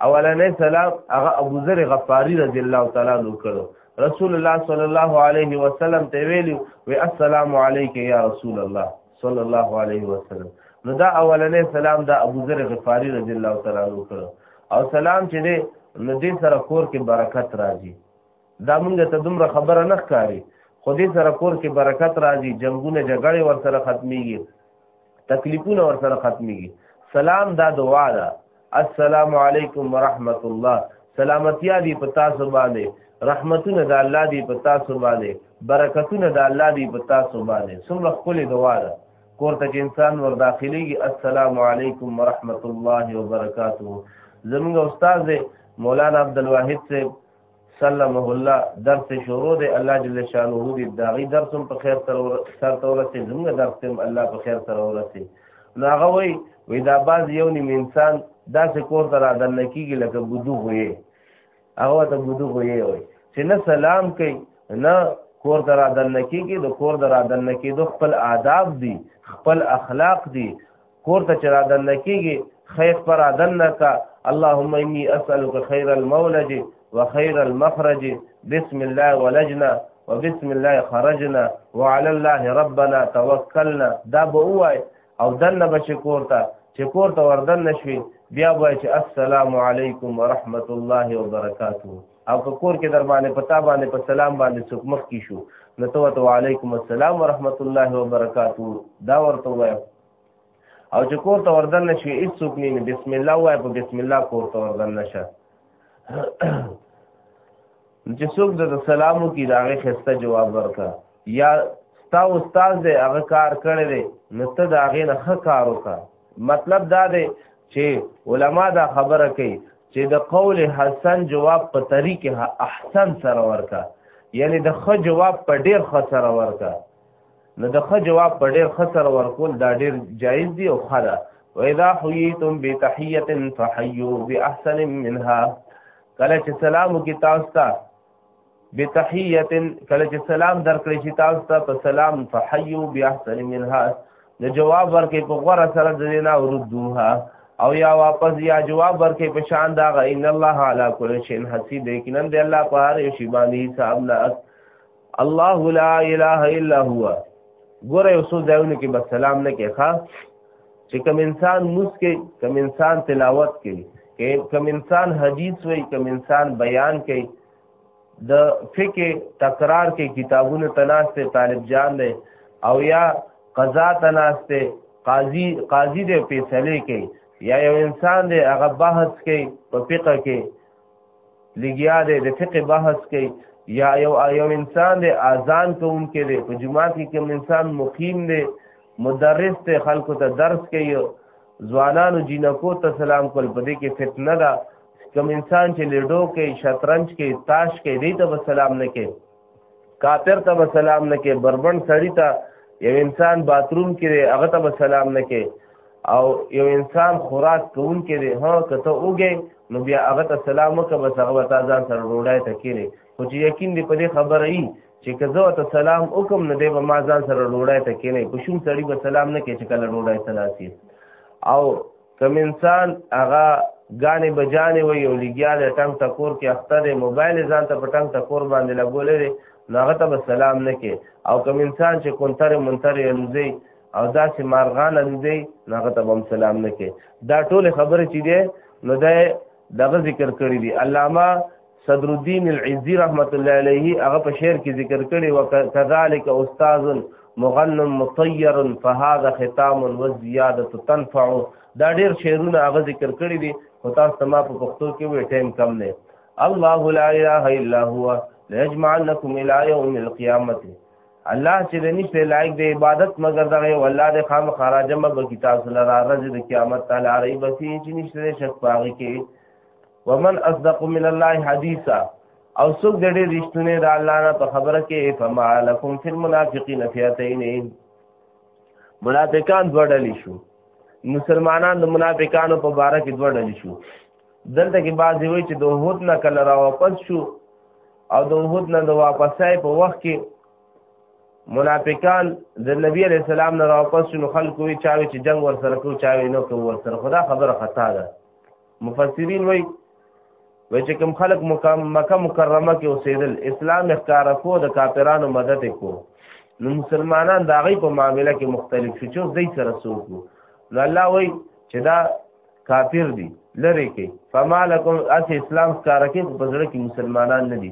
اولنې سلام هغه ابو ذر غفاری رضی الله تعالی عنہ کړو رسول الله صلی الله علیه وسلم ته ویلی وی السلام علیک یا رسول الله صلی الله علیه وسلم نو دا اولنې سلام دا ابو ذر غفاری رضی الله تعالی عنہ کړو او سلام چې دې نو دې سره کور کې برکت راځي دا مونږ ته دومره خبره نه ښکاري خو دې سره کور کې برکت راځي جنگونه جګړې ور سره ختميږي تکلیفونه ور سره ختميږي سلام دا دعا ده السلام علیکم ورحمت الله سلامتیا دی په تاسو باندې رحمتونه د الله دی په تاسو باندې برکتونه د الله دی په تاسو باندې څومره خپل دعا ده کور ته انسان ور داخليږي السلام علیکم ورحمت الله وبرکاته زموږ استاد مولانا عبد الواحد صاحب سلمه الله درس شروع دی الله جل شانه دې داغي درس هم په خیر سره سر ته ورسې زموږ درس هم الله په خیر سره ورسې نو هغه وای وې دا باز یو نیم انسان داسې کور ته را دننه کېږي لکه بدو وې هغه ته بدو وې وای چې نه سلام کوي نه کور ته را دننه کېږي د کور ته را دننه کېدو خپل آداب دي خپل اخلاق دي کور ته چې را دننه کېږي خیر پر را دننه کا اللهم انی اسألک خیر المولج و خیر المخرج بسم الله ولجنا و بسم الله خرجنا وعلى الله ربنا توکلنا دا به وای او دننه به چې کور ته چې کور ته وردن نشوي بیا وای چې السلام علیکم ورحمت الله وبرکاته او که کور کې در باندې پتا باندې په سلام باندې څوک مخ کی شو نو تو تو علیکم السلام ورحمت الله وبرکاتو دا ورته وای او چې کور ته وردن نشي هیڅ څوک نه بسم الله وای په بسم الله کور ته وردن نشه چې څوک د سلامو کې داغه خسته جواب ورکا یا ستا استاد دې هغه کار کړی دی نو ته د هغې نه ښه کار وکړه مطلب دا دی چې علما دا خبره کوي چې د قول حسن جواب په طریق احسن سره ورکا یعنی د خ جواب په ډیر خ سره ورکا نو د خ جواب په ډیر خ سره ورکول دا ډیر جایز دی او خدا و اذا حییتم بتحیه فحیوا باحسن منها کله چې سلام کی تاسو ته بتحیه کله چې سلام درکړی شي تاسو ته په سلام فحیو باحسن منها نو جواب ورکې په غوړه سره د دینا وردوها او یا واپس یا جواب ورکې په شان دا غ ان الله علی کل شیء حسیب یقینا دی الله په هر شی باندې حساب نه الله لا اله الا هو ګوره اوسو ځایونه کې بس سلام نه کې ښا چې کوم انسان موس کې کوم انسان تلاوت کې کې کوم انسان حدیث وای کوم انسان بیان کې د فقه تکرار کې کتابونه تناسته طالب جان دی او یا قضا تناسته قاضي قاضي دې فیصله کوي یا یو انسان دې هغه بحث کوي په فقه کې لګیا دی د فقه بحث کوي یا یو یو انسان دی اذان کوونکی دی په جمعه کې کوم انسان مقیم دی مدرس ته خلکو ته درس کوي ځوانانو جنکو ته سلام کول په دې کې فتنه ده کوم انسان چې لیډو کې شطرنج کې تاش کې دې ته سلام نه کوي کافر ته به سلام نه کې بربند سړی ته یو انسان باتروم کې دی هغه ته به سلام نه کې او یو انسان خوراک کوون کې دی هو که ته اوږې نو بیا هغه ته سلام وکړه بس هغه به تا ځان سره ډوډۍ ته کېږي خو چې یقین دی په دې خبره یي چې که زه ورته سلام وکم نو دی به ما ځان سره ډوډۍ ته کېږي په شوم سړي به سلام نه کې چې کله ډوډۍ ته ناسي او کم انسان هغه غانې بجانې وي او لګیا د ټنګ ټکور کې اخته دی موبایل ځان ته په ټنګ ټکور باندې لګولې دی نو هغه ته به سلام نه کې او کم انسان چې کونتر منتر الوزي او داسې مارغان الوزي نو هغه ته هم سلام نه کې دا ټول خبره چې دی نو دا دغه ذکر کړی دی علامه صدر الدین العزی رحمت الله علیه هغه په شعر کې ذکر کړي وکذالک استاد مغن مطیر فهذا ختام وزیاده تنفع دا ډیر شعرونه هغه ذکر کړي دي خو تاسو ته ما په پښتو کې وې ټایم کم نه الله لا اله الا هو ليجمعنكم الى يوم القيامه الله چې د نشته لایق د عبادت مگر دغه والله د خام خراجمه به کتاب سره راځي د قیامت تعالی ری بسی چې نشته شک پاږي کې ومن اصدق من الله حدیثا او څوک د دې رښتونه د الله نه په خبره کې فما لكم في المنافقين فئتين منافقان دوړل شو مسلمانان د منافقانو په باره کې دوړل شو دلته کې بعض وی چې د هوت نه کله را واپس شو او د هوت نه د واپسای په وخت کې منافقان د نبی علی السلام نه را واپس شو خلکو وی چاوي چې جنگ ور سره کو چاوي نو کو ور سره خدا خبره خطا ده مفسرین وایي وای چې کوم خلک مکه مکرمه کې اوسېدل اسلام اختیار کو د کافرانو مدد کو نو مسلمانان دا غي په معاملې کې مختلف شو چې دوی سره سوق نو الله وای چې دا کافر دي لری کې فمالکم اس اسلام اختیار کې په ځړ کې مسلمانان نه دي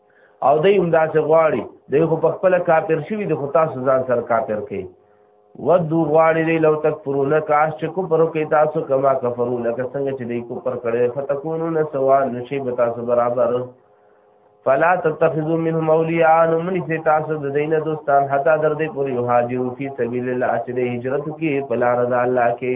او دای هم داسې غواړي دی خو په خپل کافر شوی د خو تاسو ځان سره کافر کوي ودو غواړي دی لو تک پرونه کاش چې کو پرو کې تاسو کما کفرو لکه څنګه چې دی کو پر کړي فتكونو نه سوا نشي به تاسو برابر فلا تتخذوا منهم اولیاء نو من سي تاسو د دینه دوستان حتا در دې پوری هاجرو فی سبیل الله چې هجرت کې په لار د الله کې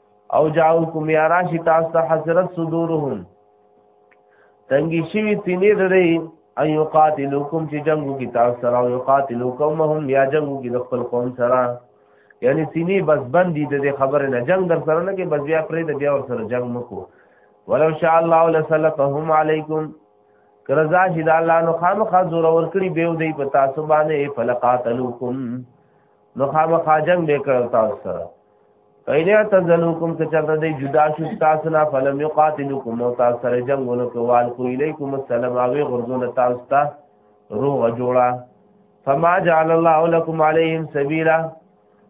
او جاءوکم یا راشی تاسو ته حضرت صدورهم تنګی شوی سینې درې ان یقاتلوکم چې جنگو کی تاسو سره او یقاتلوکم هم یا جنگو کی د خپل قوم سره یعنی سینې بس بندي د خبره نه جنگ در سره نه کې بس بیا پرې د بیا ور سره جنگ مکو ولو شاء الله لسلطهم علیکم کرزا شید الله نو خامخا زور ور کړی به دی په تاسو باندې فلقاتلوکم نو خامخا جنگ به کړو تاسو سره اینا تزلوکم که چرته دی جدا شو تاسو نه فلم یقاتلکم او تاسو سره جنگ ونکو وال کو الیکم السلام او غرزون تاسو ته روغ جوړا فما جعل الله لكم عليهم سبيلا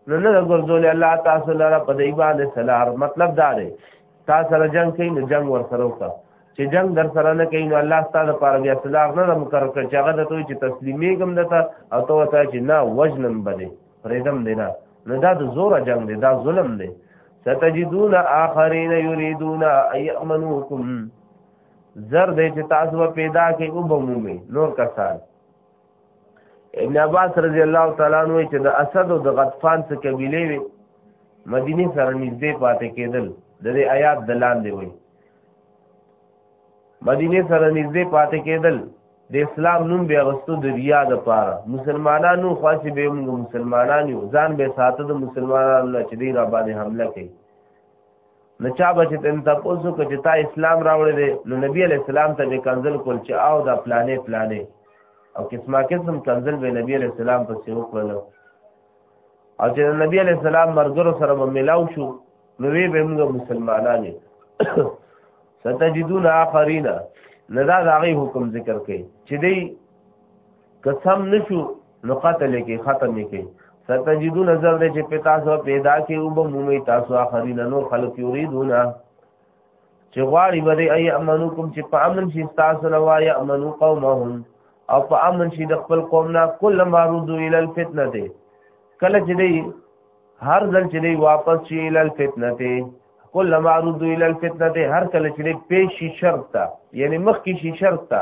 نو نه غرزول الله تاسو لپاره په دی باندې سلام مطلب دا دی تا سره جنگ کوي نو جنگ ور سره وکړه چې جنگ در سره نه کوي نو الله تعالی لپاره بیا سزا نه ده مقرر کړ چې هغه د توې چې تسلیمې کوم دته او تو ته چې نه وجنم بده فریدم دی نه نو دا د زوره جنگ دی دا ظلم دی ستجدون آخرین یریدون ایمنوکم زر دی چې تاسو پیدا کې او بمومي نور کسان ابن عباس رضی الله تعالی عنہ چې د اسد او د غطفان څخه قبيله وي مدینه سره نږدې پاتې کېدل د دې آیات د لاندې وي مدینه سره نږدې پاتې کېدل د اسلام نوم بیا غستو د ریا د پاره مسلمانانو خاصه به موږ مسلمانان یو ځان به ساته د مسلمانانو چې دی را باندې حمله کوي نو چا به چې تن تاسو کو چې تا اسلام راوړی دی نو نبی علی السلام ته به کنزل کول چې او دا پلانې پلانې او قسمه قسم کنزل به نبی علی السلام په سیو کول او چې نبی علی السلام مرګرو سره به ملاو شو نو وی به موږ مسلمانان ستجدون اخرین ندا داغي حکم ذکر کړي چې دی که سم نشو نو قتل کې ختم کې ستجدون زر دې چې پتا سو پیدا کې او به مومي تاسو اخرین نو خلق یریدونا چې غواړي بده ای امنوکم چې په امن شي تاسو نه وای امنو قومهم او په امن شي د خپل قوم نه کل مارودو ال الفتنه دې کله چې دې هر ځل چې دې واپس شي ال الفتنه دې کل مارودو ال الفتنه دې هر کله چې دې پیش شي شرط تا یعنی مخ کې شي شرط تا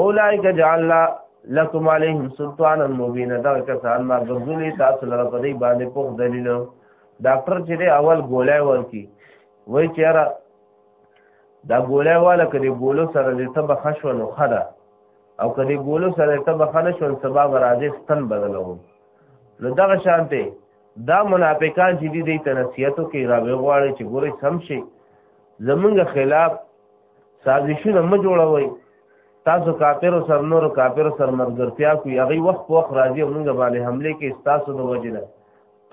اولائک جعلنا لکم علیهم سلطانا مبینا دا کسان ما ګرځولې تاسو لپاره په دې باندې په دلیل ډاکټر چې دی اول ګولای ورکی وای چې را دا ګولای والا کړي ګولو سره دې ته بخښو نو خدا او کړي ګولو سره ته بخښنه شو سبب راځي ستن بدلو نو دا شانته دا منافقان چې دې ته نصیحتو کې راوي غواړي چې ګوري سم شي زمونږ خلاف سازشونه م جوړوي تاسو کافرو سر نور کافرو سر مرګرتیا کوي هغه وخت په وخت راځي او موږ باندې حمله کوي تاسو د وجنه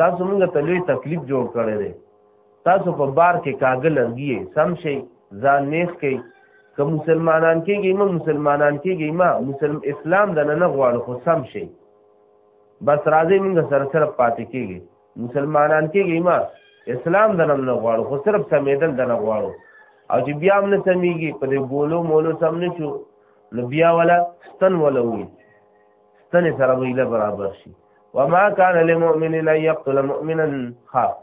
تاسو موږ ته لوی تکلیف جوړ کړی دی تاسو په بار کې کاغل لرګي سم شي ځان نیخ کوي که مسلمانان کېږي ما مسلمانان کېږي ما مسلم اسلام د نه غواړو خو سم شي بس راځي موږ سره سره پاتې کېږي مسلمانان کېږي ما اسلام د نن غواړو خو صرف سمیدل د نه غواړو او چې بیا هم نه سمېږي په دې ګولو مولو سم نه شو نو بیا ولا ستن ولا وي ستنې سره ویله برابر شي وما كان لمؤمن ان يقتل مؤمنا خاص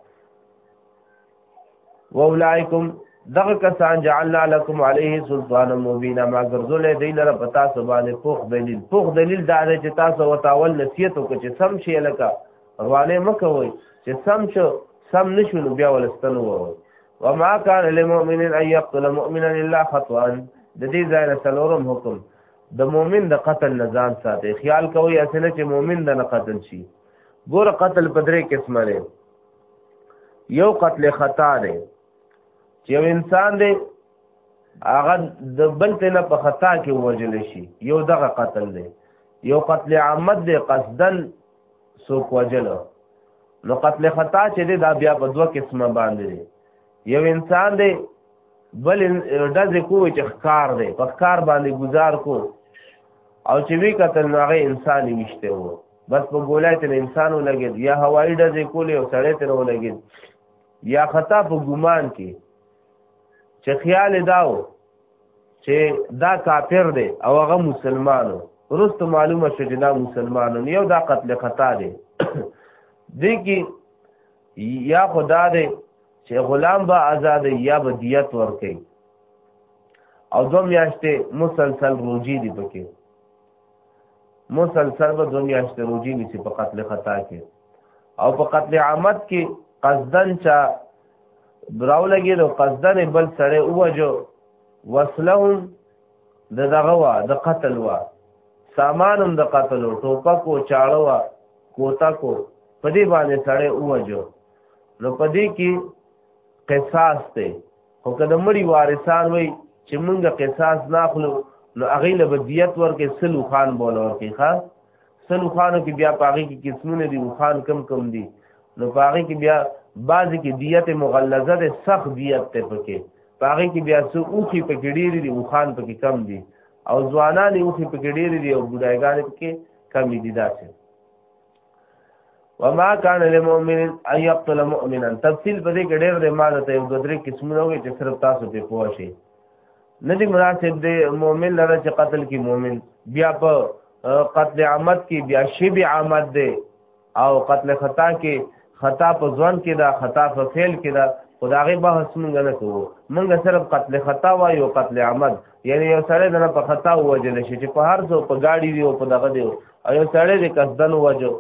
واولائکم دغه کسان جعلنا لكم عليه سلطانا مبینا ما ګرځولې دی لره پتا سبانه پوخ دلیل پوخ دلیل دا دی چې تاسو وتاول نصیحت وکړي چې سم شي لکه روانه مکوي چې سم شو سم نشو نو بیا ولستنو وو وما كان للمؤمن ان يقتل مؤمنا الا خطا د دې ځای نه څلورم حکم د مؤمن د قتل نه ځان ساتي خیال کوي اسنه چې مؤمن د نه قتل شي ګور قتل پدری قسمه لري یو قتل خطا دی چې یو انسان دی هغه د بل ته نه په خطا کې وژل شي یو دغه قتل دی یو قتل عامد دی قصدن سوک وژل نو قتل خطا چې دی دا بیا په دوه قسمه باندې دی یو انسان دی بل ډزې کوی چې ښکار دی په ښکار باندې گزار کو او چې وی قتل نو هغه انسان ویشته وو بس په ګولای ته انسان ولګید یا هوایی ډزې کولې او سړی ته ولګید یا خطا په ګمان کې چې خیال داو چې دا کافر دی او هغه مسلمانو ورسته معلومه شو چې دا مسلمانو یو دا قتل خطا دی دی کې یا خدا دی چې غلام به آزاد یا به دیت ورکړي او دو میاشتې مسلسل روجي دی پکې مسلسل به دوه میاشتې روزي نیسي په قتل خطا کې او په قتل عامت کې قصدن چا براو لګي نو قصدن بل سره اوجو وصلهم د دغه وا د قتل وا سامانم د قتل ټوپک او چاړه وا کوتا کو په دې باندې سره اوجو نو په دې کې قصاص ته خو که د مړي وارثان وي چې مونږ قصاص نه اخلو نو هغه له بدیت ورکه سلو خان بوله ورکه ښا سلو خانو کې بیا پاغي کې قسمونه دي خان کم کم دي نو پاغي کې بیا بعضی کې دیت مغلظه ده سخت دیت ته پکې پاغي کې بیا سو اوخي پکې ډېری دي خان پکې کم دي او ځوانان اوخي پکې ډېری دي او بډایګان پکې کم دي داسې وما كان للمؤمن ان يقتل مؤمنا تفصيل په دې کې ډېر د ماده ته یو درې قسمونه وي چې صرف تاسو په پوه شئ نه دي مناسب دی مؤمن لره چې قتل کی مؤمن بیا په قتل عمد کې بیا شبع عمد دی او قتل خطا کې خطا په ځوان کې دا خطا په فعل کې دا خداغه بحث مونږ نه کوو مونږ صرف قتل خطا وایو قتل عمد یعنی یو سړی دنه په خطا وجل شي چې په هر څو په گاډي وي او په دغه دی او یو سړی د قصدن وجو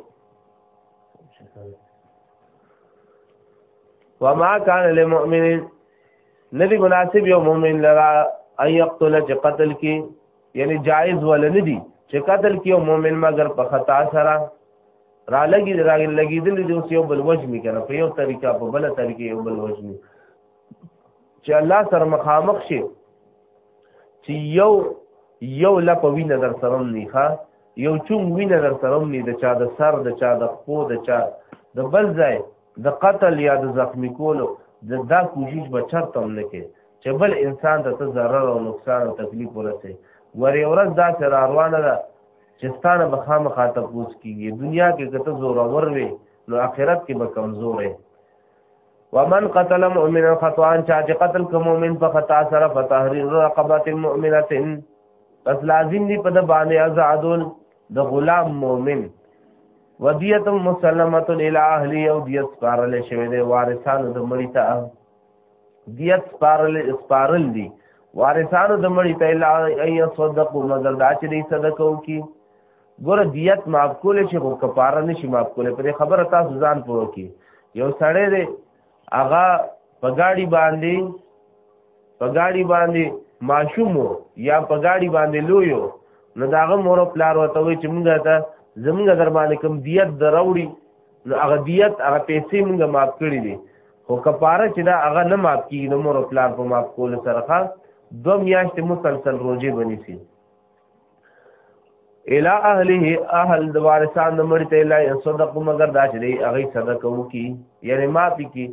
وما كان للمؤمن ندی مناسب یو مؤمن لرا ان يقتل چې قتل کی یعنی جائز ول نه دی چې قتل کی یو مؤمن مگر په خطا سره را لګي را لګي دل دي اوس یو بل وجنی کنه په یو طریقه په بل طریقه یو بل وجنی چې الله سره مخامخ شي چې یو یو لپ وینه در سره نه ښه یو چون وینه در سره نه د چا د سر د چا د خپو د چا د بل ځای د قتل یا د زخمی کولو د دا کوشش به چرته هم نه کې چې بل انسان ته ضرر او نقصان او تکلیف ورسې ورې ورځ دا سره روانه ده چې ستانه به خامخا تپوس کیږي دنیا کې که ته زورور وي نو آخرت کې به کمزور وي ومن قتل مؤمنا خطا چا چې قتل کوم مؤمن په خطا سره فتحرير رقبه مؤمنه پس لازم دي په د باندې آزادول د غلام مؤمن ودیت مسلمه الى اهلی او دیت سپارل شوی دی وارثانو د مړی ته دیت سپارل سپارل دي وارثانو د مړی ته الا اي صدقوا مگر دا چې دې صدقو کی ګوره دیت معاف کول شي خو کفاره نشي معاف کول پر خبره تاسو ځان پوه کی یو سړی دی هغه په گاډي باندې په گاډي باندې ماشوم یا په گاډي باندې لویو نو داغه مور او پلار وته وي چې موږ ته زموږ در باندې کوم دیت دروړي نو هغه دیت هغه پیسې موږ معاف کړې دي خو کفاره چې دا هغه نه معاف کیږي نو مور او پلار په معاف کول سره ښه دوه میاشتې مسلسل روزي بنیسي الى اهله اهل د وارثان د مړ ته لا صدق مگر دا چې دی هغه صدق وو کی یعنی ما پی کی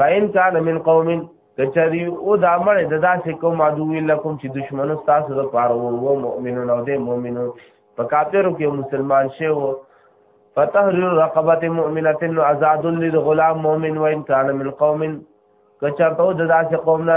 فاین کان من قوم کچری او دا مړ د داسې کوم عدو لکم چې دشمن تاسو د پاره وو مؤمنون او د مؤمنون په کافرو کې مسلمان شی وو فتحرير رقبه مؤمنه ازاد للغلام مؤمن وان كان من قوم کچرته د داسې قوم نه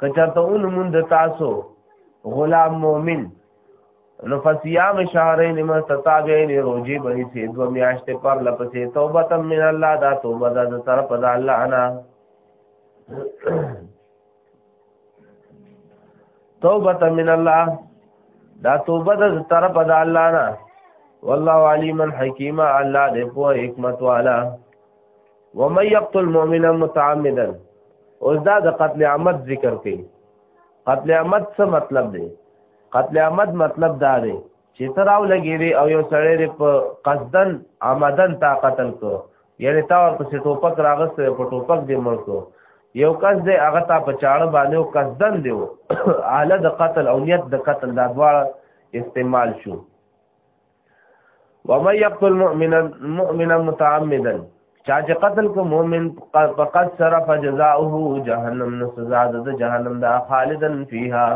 کچرته اون مون د تاسو غلام مومن نو فصيام شهرين متتابعين روجي به سي دو میاشتې پر لپسې توبه تم من الله دا توبه د طرف د الله انا توبه تم من الله دا توبه د طرف د الله انا والله عليما حکيما الله دې په حکمت والا ومن يقتل مؤمنا متعمدا اوس دا د قتل عمد ذکر کړي قتل عمد څه مطلب دی قتل عمد مطلب دا دی چې تراو لګیری او یو سړی دی په قصدن عمدن تا قتل کو یعنی تا ورته څه ټوپک راغسته په ټوپک دی مړ کو یو کس دی هغه تا په چاړه باندې او قصدن دی اعلی د قتل او نیت د قتل دا دواړه استعمال شو ومن يقتل مؤمنا مؤمنا متعمدا چا چې قتل کو مؤمن فقط سره فجزاؤه جهنم نو سزا د جهنم دا خالدن فیها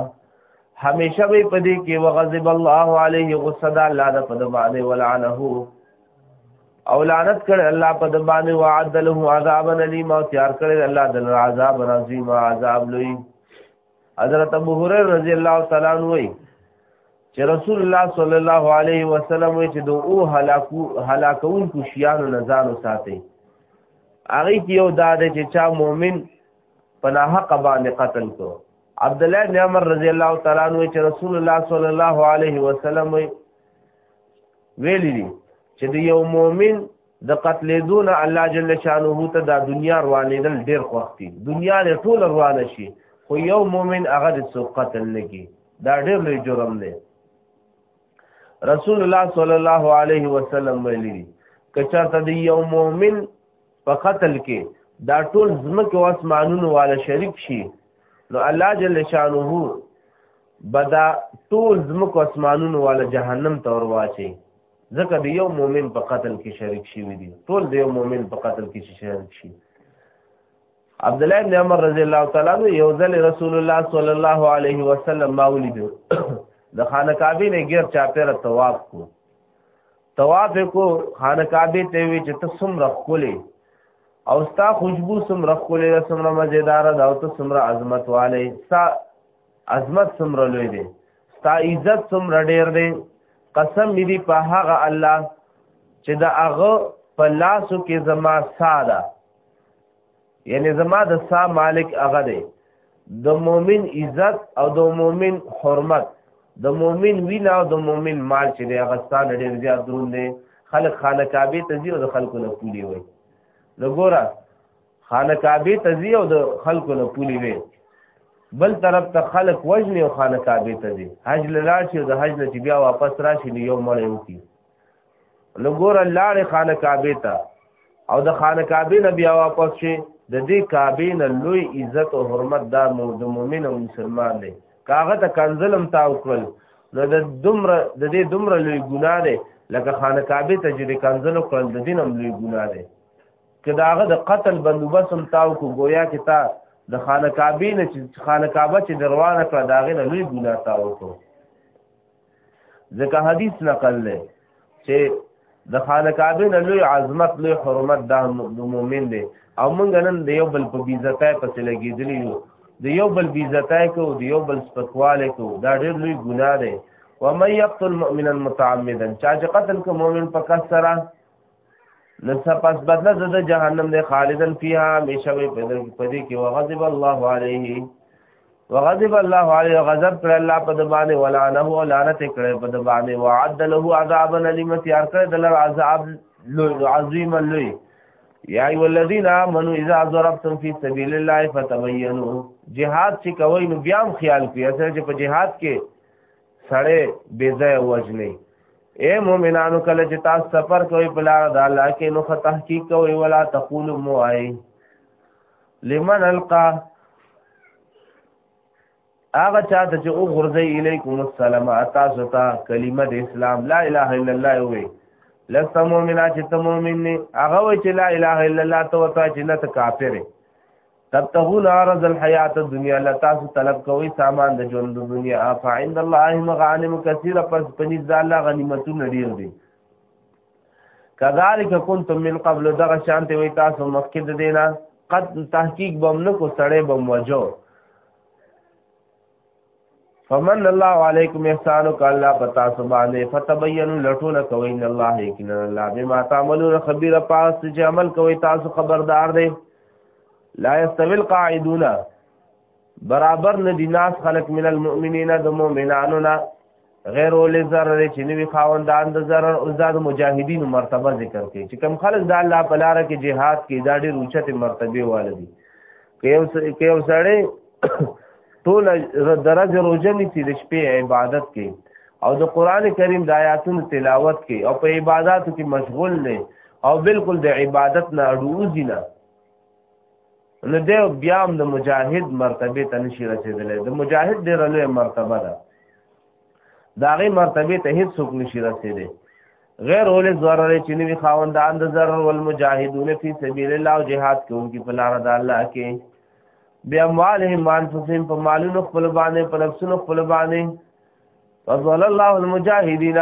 همیشه به پدې کې وغضب الله علیه غصد الله د پد باندې ولعنه او لعنت کړي الله پد باندې وعد له عذاب الیم او تیار کړي الله د عذاب عظیم عذاب لوی حضرت ابو هريره رضی الله تعالی عنہ وی چې رسول الله صلی الله علیه وسلم وی چې دو او هلاکو هلاکون کو شیانو نزان ساتي هغه کې یو داد چې چا مؤمن پناه حق باندې قتل کو عبد الله بن عمر رضی الله تعالی عنہ چې رسول الله صلی الله علیه وسلم وی ویلی چې د یو مؤمن د قتل دون الله جل شانه ته دا دنیا روانې دل ډیر وختي دنیا له ټول روان شي خو یو مؤمن هغه د څو قتل نه کی دا ډیر لوی جرم دی رسول الله صلی الله علیه وسلم ویلي کچا ته د یو مؤمن په قتل کې دا ټول زمکه او اسمانونو والا شریک شي نو الله جل شانه بدا ټول زمکه اسمانونو والا جهنم تور واچي ځکه د یو مؤمن په قتل کې شریک شي دي ټول د یو مؤمن په قتل کې شریک شي عبد الله بن عمر رضی الله تعالی عنہ یو ځل رسول الله صلی الله علیه وسلم ما ولید د خانه کعبه نه غیر چاپیر طواف کو طواف کو خانه کعبه ته وی چې ته څومره خولې او ستا خوشبو څومره خولې څومره مزیدار ده او ته څومره عظمت والے ستا عظمت څومره لوی دی ستا عزت څومره ډیر دی قسم می دی په هغه الله چې دا هغه په لاسو کې زما ساده یعنی زما د سا مالک هغه دی د مؤمن عزت او د مؤمن حرمت د مؤمن وینا او د مؤمن مال چې دی هغه ستان ډیر زیات درون دی خلک خانه کعبه ته ځي او د خلکو نه پولی وي نو ګوره خانه کعبه تزي او د خلکو نه پولي وي بل طرف ته خلک وجنې او خانه کعبه تزي حج لاړ شي او د حج نه چې بیا واپس راشي نو یو مړ یو کی نو ګور لاړ خانه کعبه ته او د خانه کعبه نه بیا واپس شي د دې کعبه نه لوی عزت او حرمت دا د مؤمن او مسلمان دی کاغه ته کنزلم تا وکړل نو د دومره د دې دومره لوی ګناه دی لکه خانه کعبه ته چې د کنزل وکړل د دینم لوی ګناه دی که دا هغه د قتل بندوبست هم تاو کو گویا کې تا د خانه کعبه نه چې خانه کعبه چې دروازه کړه دا غنه لوی ګناه تاو کو ځکه حدیث نقل دی چې د خانه کعبه نه لوی عظمت لوی حرمت د مؤمن دی او موږ نن د یو بل په بیزتای پسې لګېدلی یو د یو بل بیزتای کو د یو بل سپکواله کو دا ډېر لوی ګناه دی ومن یقتل مؤمنا متعمدا چا چې قتل کو مؤمن په کسره نو سپس بدله د جهنم د خالدن فیها همیشه وي په دې کې وغضب الله علیه وغضب الله علیه غضب کړ الله په د باندې ولعنه او لعنت کړ په د باندې وعد له عذاب الیم تیار کړ د لر عذاب عظیم لوی یا ای الذین آمنو اذا ضربتم فی سبیل الله فتبینوا جهاد چې کوی نو بیا خیال کړئ چې په جهاد کې سړی بې ځای وجنې اے مؤمنانو کله چې تاسو سفر کوئ په لار د الله کې نو تحقیق کوئ ولا تقولوا مو آئے لمن القا هغه چاته چې او غرزي الیکم السلام تاسو ته کلمه د اسلام لا اله الا الله وي لست مؤمنا چې ته مؤمن نه هغه وي چې لا اله الا الله ته وتا چې نه ته کافر تبتغون عرض الحیات الدنیا الله تاسو طلب کوي سامان د ژوند د دنیا فعند الله مغانم کثیره پس پنځ د الله غنیمتونه ډیر دي کذالک کنتم من قبل دغه شانته وي تاسو مخکې د دینه قد تحقیق بم نه کو سړې بم وجو فمن الله علیکم احسانو ک الله پتا سبحانه فتبین لټول کوي ان الله یقین الله بما تعملون خبیر پاس چې عمل کوي تاسو خبردار دی لا یستویل قاعدون برابر نه دي ناس خلق من المؤمنین د مؤمنانو نه غیر اول ضرر چې نوی خاوندان د ضرر او د مجاهدینو مرتبه ذکر کړي چې کم خلک د الله په لار کې جهاد کې دا ډېر اوچته مرتبه والدي کې یو سړی ټول درجه روزه نیسي د شپې عبادت کې او د قران کریم د آیاتونو تلاوت کې او په عبادتو کې مشغول نه او بالکل د عبادت نه اډوځي نه نو دی بیا هم د مجاهد مرتبه ته نشي رسیدلی د مجاهد ډېره لوی مرتبه ده د هغې مرتبه ته هیڅ څوک نشي رسیدلی غیر اول ضرر چې نوی خاوندان د ضرر والمجاهدون فی سبیل الله او جهاد کوونکي په لار د الله کې بیا مالهم مانفسهم په مالونو خپل باندې په نفسونو خپل باندې فضل الله المجاهدین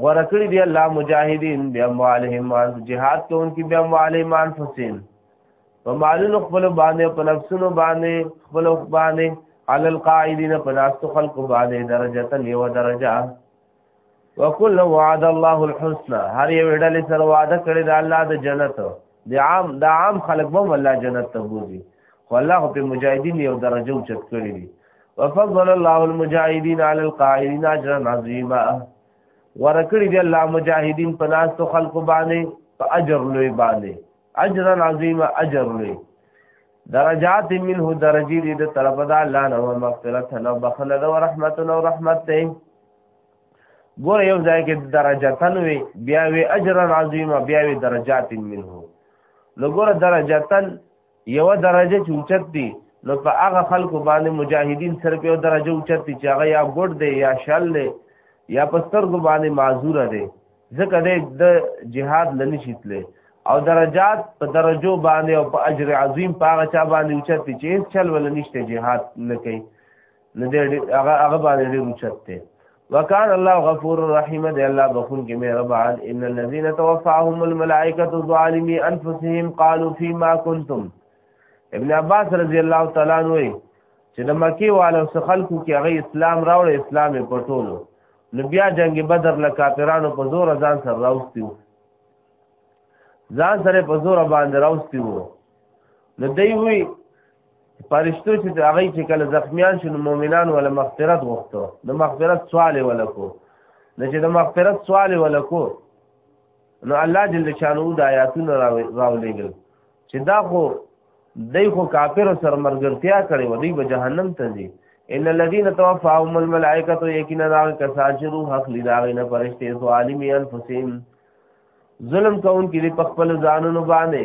غوړه کړی دی الله مجاهدین بیا مالهم مان جهاد کون کی بیا مالهم مان فسین په مالونو خپل باندې په نفسونو باندې خپل باندې علی القاعدین په ناس خلق باندې درجه تن یو درجه وکل وعد الله الحسنى هر یو ډلې سره وعده کړی د الله د جنت د عام د عام خلک به الله جنت ته بوزي خو الله په مجاهدین یو درجه اوچت کړی دی وفضل الله المجاهدین علی القائلین اجرا عظیما ورکړي دی الله مجاهدین په ناس تو خلق باندې په اجر لوی باندې اجرا عظیما اجر لوی درجات منه درجی دی د طرف د الله نه مغفرت نه بخنه او رحمت او رحمت ته ګور یو ځای کې درجاتن وي بیا وی اجر عظیمه بیا وی درجات منه نو ګور درجاتن یو درجه چوچت دي نو په هغه خلکو باندې مجاهدین سره په درجه اوچت دي چې هغه یا ګډ دی یا شل دی یا پستر کو باندې معذور دی ځکه د جهاد لنی شتله او درجات په درجو باندې او په اجر عظیم په هغه چا باندې اوچت دي چې هیڅ چل ول نشته جهاد نه کوي نو دې هغه هغه باندې ډېر اوچت دی وکان الله غفور الرحیم دی الله بخون کې مهربان ان الذين توفاهم الملائکه ظالمي انفسهم قالوا فيما كنتم ابن عباس رضی الله تعالی عنہ چې د مکی والو څخه خلکو کې هغه اسلام راوړ اسلام یې پټولو نو بیا جنگ بدر له کافرانو په زور ځان سره راوستي وو ځان سره په زور باندې راوستي وو نو دوی وی پرشتو چې هغه چې کله زخمیان شنو مؤمنان ولا مغفرت غوښتو د مغفرت سوال ولکو نو چې د مغفرت سوال ولکو نو الله جل شانو د آیاتونو راولېګل چې دا خو دای خو کافر سره مرګرتیا کړي و دی به جهنم ته ځي ان الذين توفاهم الملائکه یقینا دا کسان چې روح حق لیداغې نه فرشته سوالي مې انفسهم ظلم کوونکې په خپل ځانونو باندې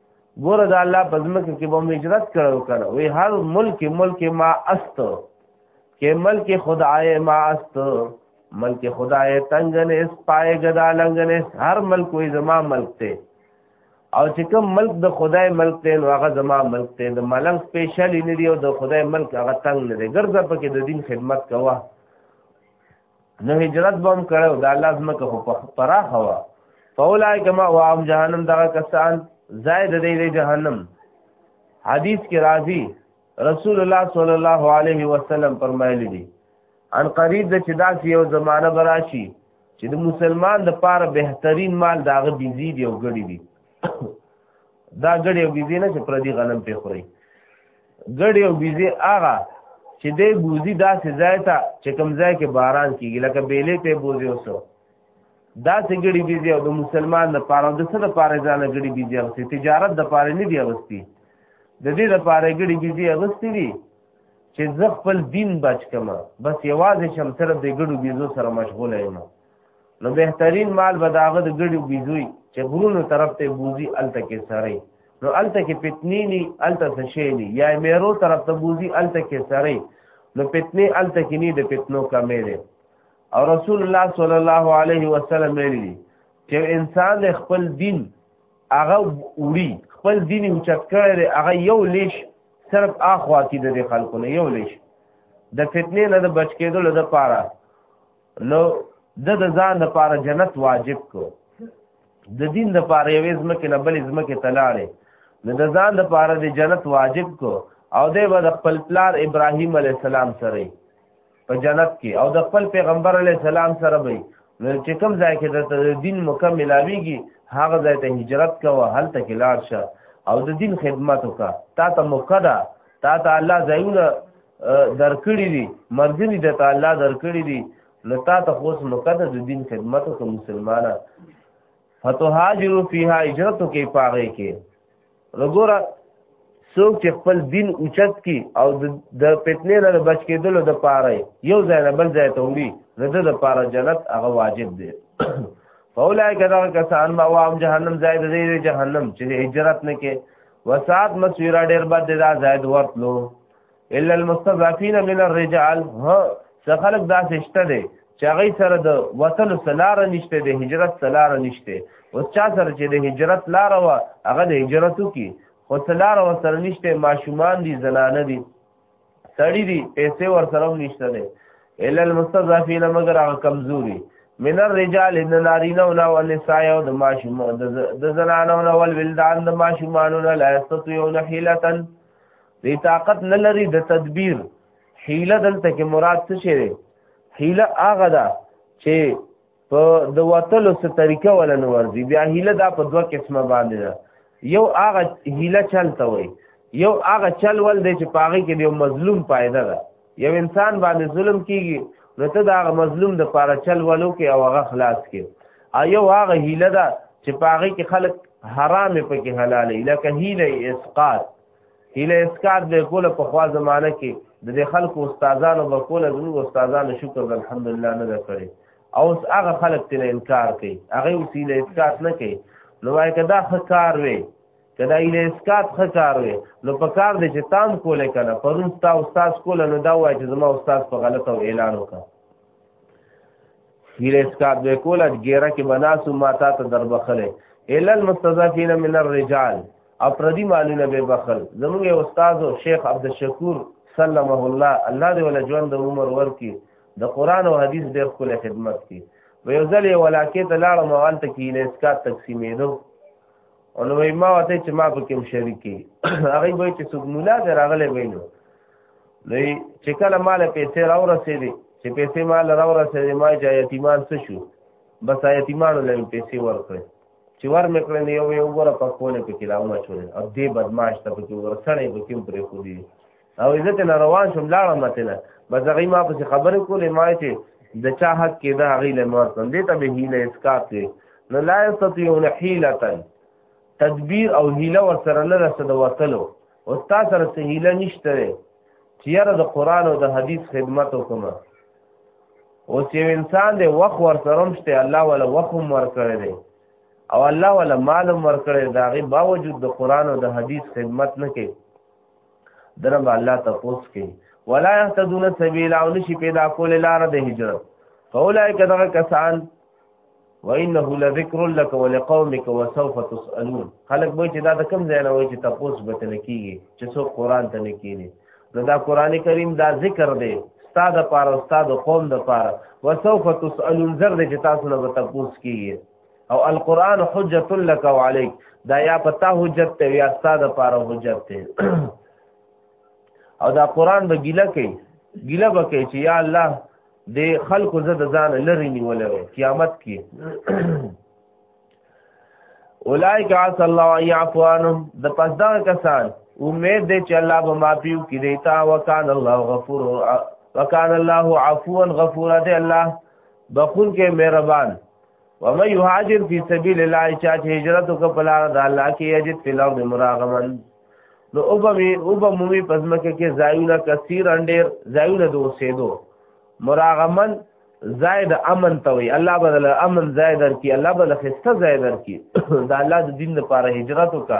ګوره د الله په ځمکه کې به مو هجرت کړو کنه وی هر ملک ملک ما است کې ملک خدای ما است ملک خدای تنگ نه اس پائے گدا لنگ نه هر ملک وی زما ملک ته او چې کوم ملک د خدای ملک ته نو هغه زما ملک ته د ملنګ سپیشل نه دی او د خدای ملک هغه تنگ نه دی ګرځه پکې د دین خدمت کوه نو هجرت به هم کړو دا الله زمکه خو پراخه وا فولای کما وام جهنم دغه کسان زائد دی دی جهنم حدیث کې راځي رسول الله صلی الله علیه وسلم فرمایلی دی ان قریب د چې داسې یو زمانہ براشي چې د مسلمان د پاره بهترین مال داغه بيزي دی او ګړي دی دا ګړي او بيزي نه چې پردي غنم په خوري ګډي او بيزي هغه چې دې بوزي داسې ځای ته چې کوم ځای کې باران کیږي لکه بیلې ته بوزي اوسو داسې ګډي بيزي او د مسلمان د پاره د څه د پاره ځان ګډي بيزي او تجارت د پاره نه دی اغستی د دې د پاره ګډي بيزي اغستی دي چې زه خپل دین بچ کما بس یوازې شم سره د ګډو بيزو سره مشغوله یم نو بهترین مال به داغه د ګډو بيزوي چې غرونو طرف ته بوزي الته کې سره نو الته کې پتنی ني الته سشي ني یا میرو طرف ته بوزي الته کې سره نو پتنی الته کې ني د پتنو کمې ده او رسول الله صلی الله علیه وسلم ویلي چې انسان خپل دین هغه وړي خپل دین اوچت کړي هغه یو لیش صرف اخوا کې د خلکو نه یو لیش د فتنې نه د بچ کېدو لپاره نو د د ځان د پاره جنت واجب کو د دین د پاره یوې ځمکې نه بلې ځمکې ته لاړې نو د ځان د پاره د جنت واجب کو او دی به د خپل پلار ابراهیم علی السلام سره په جنت کې او د خپل پیغمبر علی السلام سره به نو چې کوم ځای کې د دین مکمل اویږي هغه ځای ته هجرت کوه هلته کې لاړ شه او د دین خدمت وکړه تا ته موقع ده تا ته الله ځایونه درکړي دي مرګري د ته الله درکړي دي نو تا ته خو مقدس د دین خدمت او مسلمانه فتوهاجر فیها هجرت کې پاره کې وګوره څوک چې خپل دین اوچت کی او د فتنې نه بچ کېدل د پاره یو ځای نه بل ځای ته وړي زده د پاره جنت هغه واجب دی فولای کدا کسان ما وام جهنم زائد دی جهنم چې هجرت نه کې وساعت مسیره ډیر بد دا زائد ورتلو الا المستضعفين من الرجال ها څه خلک داسې شته دي چې هغه سره د وطن سلار نشته د هجرت سلار نشته او چا سره چې د هجرت لار و هغه د هجرتو کی خو سلار و سره نشته ماشومان دي زنانه دي سړی دی پیسې ور سره هم نشته دی الا المستضعفين مگر هغه کمزوري من الرجال ان نارینه او نو النساء او د ماشوم د زنانه او نو الولدان د ماشومان نه لا استطيعون حيله دی طاقت نه لري د تدبیر حيله دلته کې مراد څه شي حيله هغه ده چې په د وتلو څه طریقه ولا نه ورځي بیا هیله دا په دوه قسمه باندې ده یو هغه هیله چلته وي یو هغه چل ول دی چې پاغي کې یو مظلوم پایده ده یو انسان باندې ظلم کیږي نو ته دا مظلوم د پاره چل ولو کې او هغه خلاص کې ایو هغه هیله ده چې پاغي کې خلک حرام پکې حلالې لکه هیله اسقاط هله اسکار د کوله په خوا زمانه کې د خلکو استادانو به کوله زموږ استادانو شکر الحمدلله نه ده کړې او اوس هغه خلک تل انکار کوي هغه وسیله اسکات نه کوي نو وای کدا خکار وي کدا ایله اسکات خکار وي نو په کار دي چې تام کوله کنه پرون تا استاد کوله نو دا وای چې زما استاد په غلطه اعلان وکړ ګیره اسکات به کوله ګیره کې بناسو ماتا ته در بخله الا المستضعفين من الرجال او پردي مالونه به بخل زموږ استاد شیخ عبد الشکور سلمه الله الله دې ول ژوند د عمر ورکی د قران او حدیث ډېر خپل خدمت کی ویو ځلې ولاکې ته لاړم او هلته کینې اسکات تقسیمېدو او نو ما وته چې ما په کوم شریکي هغه وای چې څوک مولا دې راغله وینو نو چې کله مال پیسې راورسې دي چې پیسې مال راورسې دي ما چې یتیمان څه شو بس یتیمانو لږ پیسې ورکړې چې ور مې کړې یو یو ور په کوله کې کلاو ما شولې او دې بدمعاش ته په ورسړې په کوم پرې خو دي او عزت نه روان شم لاړم مته نه بس هغه ما په خبره کولې ما چې د چا حق کې دا هغه له مور کم دې ته به هیله اسکات دې نو لا یستطيعون حیله تدبیر او هیله ور سره نه رسد وتلو او تاسو سره څه هیله نشته چې یاره د قران او د حدیث خدمت وکم او چې انسان دې وخ ور سره مشته الله ولا وخم ور کړی دی او الله ولا مالم ور کړی دا غي باوجود د قران او د حدیث خدمت نه کوي درب الله تپوس کې ولا يهتدون سبيلا او نشي پیدا کول لار د هجرت فولای کدغه کسان وانه لذکر لك ولقومك وسوف تسالون خلک به چې دا د کم ځای نه وای چې تپوس به تل کیږي چې څو قران ته نه کینی نو دا قران کریم دا ذکر دی استاد پاره استاد قوم د پاره وسوف تسالون زر دې چې تاسو نه تپوس کیږي او القرآن حجت لک او علیک دا یا پتا حجت ته یا استاد لپاره حجت ته او دا قرآن به ګیله کوي ګیله به کوي چې یا الله د خلکو زه د ځان لري نیولې قیامت کې اولایک عس الله ان يعفو عنهم د پس دا کسان امید دې چې الله به معافيو کې دیتا وکال الله غفور وکال الله عفوا غفورا دې الله بخون کې مهربان ومن يهاجر في سبيل الله چا چې هجرت وکړ په لار د الله کې یجد فی الارض مراغما نو او به او به مومي پزمکه کې زایونه کثیر انډیر زایونه د اوسېدو مراغمن زائد امن ته وي الله بدل امن زائد ورکی الله بدل خسته زائد ورکی دا الله د دین لپاره هجرت وکا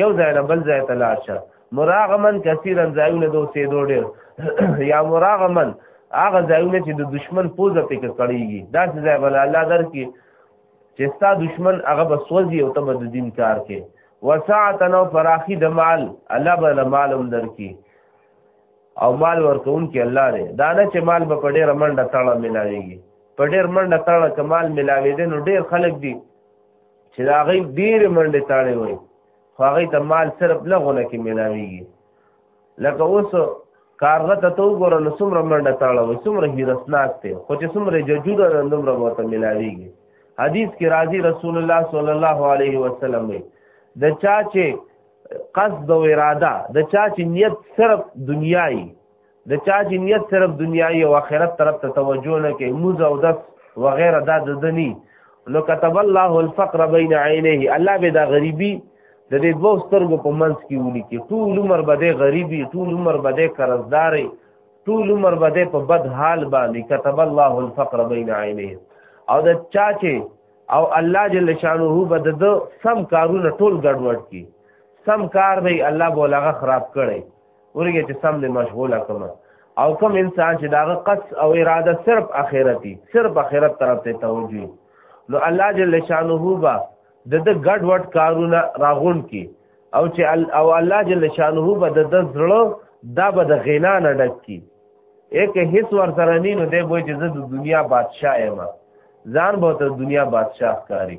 یو ځای نه بل ځای ته لاړ شه مراغمن کثیرا ځایونه د اوسېدو ډېر یا مراغمن هغه ځایونه چې د دشمن پوزه پکې کړیږي دا چې ځای بل الله درکې چې ستا دشمن هغه به سوځي او ته به د دین کار کې وساعتا او فراخي د مال الله به له مال هم درکې او مال ورکون کې الله دی دا نه چې مال به په ډېر منډه تړه ملاويږي په ډېر منډه تړه کمال ملاوي دي نو ډېر خلک دي چې دا غي ډېر منډه تړي وي خو هغه ته مال صرف لغونه کې ملاويږي لکه اوس کارغه ته تو ګور نو څومره منډه تاړه وي څومره هیرسناک ته خو چې څومره ججود نه دومره ورته ملاويږي حدیث کې راځي رسول الله صلی الله علیه وسلم وي د چا چې قصد او اراده د چا چې نیت صرف دنیایي د چا چې نیت صرف دنیاي او آخرت طرف ته توجه نه کوي موز او دس وغیره دا د دني نو كتب الله الفقر بين عينيه الله به دا غریبي د دې دوه سترګو په منځ کې ولیکي ټول عمر به د غریبي ټول عمر به د قرضداري ټول عمر به د په بد حال باندې كتب الله الفقر بين عينيه او د چا چې او الله جل شانه به د سم کارونه ټول ګډوډ کی سم کار به الله بولاغه خراب کړي ورګه چې سم دې مشغوله کوم او کوم انسان چې داغه قص او اراده صرف اخرتي صرف اخرت طرف ته توجه نو الله جل شانه با د د ګډ وډ کارونه راغون کی او چې او الله جل شانه با د د زړه دا به د غنا نه ډک کی یک هیڅ ور سره نه نو دی وای چې زه د دنیا بادشاہ یم ځان به ته دنیا بادشاہ کاری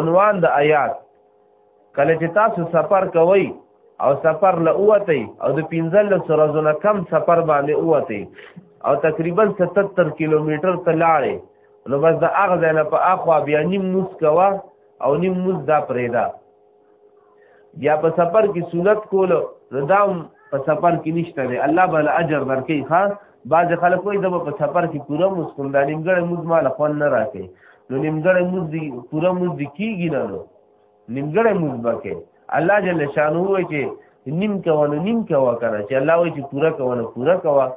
عنوان د آیات کله چې تاسو سفر کوئ او سفر له اوته او د 15 ورځې نه کم سفر باندې اوته او تقریبا 77 کیلومتر ته لاړې نو بس د اغه ځای نه په اخوا بیا نیم موس کوا او نیم موس دا پرېدا بیا په سفر کې سنت کول نو دا په سفر کې نشته دی الله بل اجر ورکړي ها بعض خلک وایي زما په سفر کې پوره مسکون دا نیمګړی موز مال خوان نه راکې نو نیمګړی موز دی پوره موز دی کیږي نه نو نیمګړی موز بکې الله جل شانو وایي چې نیم کوه نو نیم کوه کنه چې الله وایي چې پوره کوه نو پوره کوه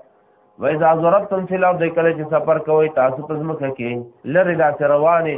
وای ځا ضربتم فی الارض کله چې سفر کوي تاسو په ځمکه کې لری دا روانه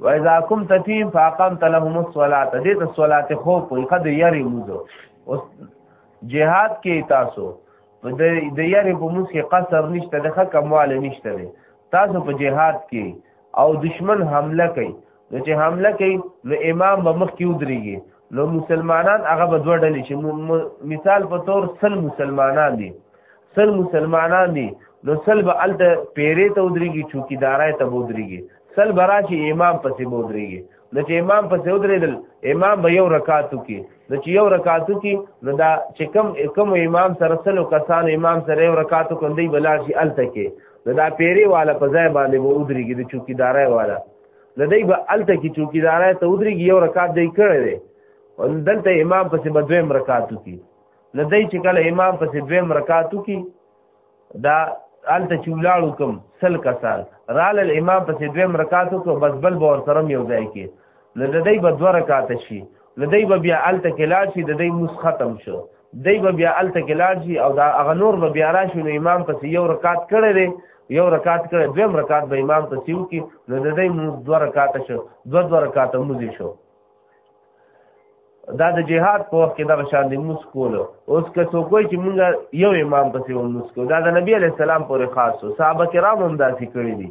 و اذا کوم تفیم فاقمت لهم الصلاه دې ته صلات خو په قد یری موزو اوس جهاد کې تاسو د یری په موس کې قصر نشته د خکه مال نشته دی تاسو په جهاد کې او دشمن حمله کوي نو چې حمله کوي نو امام به مخ کې ودرېږي نو مسلمانان هغه به دوه ډلې چې مثال په تور سل مسلمانان دي سل مسلمانان دي نو سل به الته پیرې ته ودرېږي چوکیدارای ته ودرېږي سل به راشي امام پسې ودرېږي نو چې امام پسې ودرېدل امام به یو رکعت وکړي نو چې یو رکعت وکړي نو دا چې کم کم امام سره سلو کسان امام سره یو رکعت کوندي بلار شي الته کې نو دا پیرې والا په ځای باندې به ودرېږي د چوکیدارای والا د دې به الته کې چوکیدارای ته ودرېږي یو رکعت دی کړی دی دلته امام پسې به دویم رکعت وکړي د دې چې کله امام پسې دویم رکعت وکړي دا الته چې ولاړو کوم سل کسان رال الامام پسې دویم رکعت وکړو بس بل به ورسره یو ځای کې نو د دې به دوه رکعت شي نو دای به بیا الته کې لاړ شي د دې موس ختم شو دای به بیا الته کې لاړ شي او دا هغه نور به بیا راشي نو امام پسې یو رکعت کړی دی یو رکعت کړی دویم رکعت به امام پسې وکړي نو د دې موس دوه رکعت شو دوه دوه رکعت موس شو دا د جهاد په وخت کې دغه شان د موس کولو اوس که څوک وایي چې مونږ یو امام پسې وموس کو دا د نبی علی السلام پورې خاص و صحابه کرام هم داسې کړي دي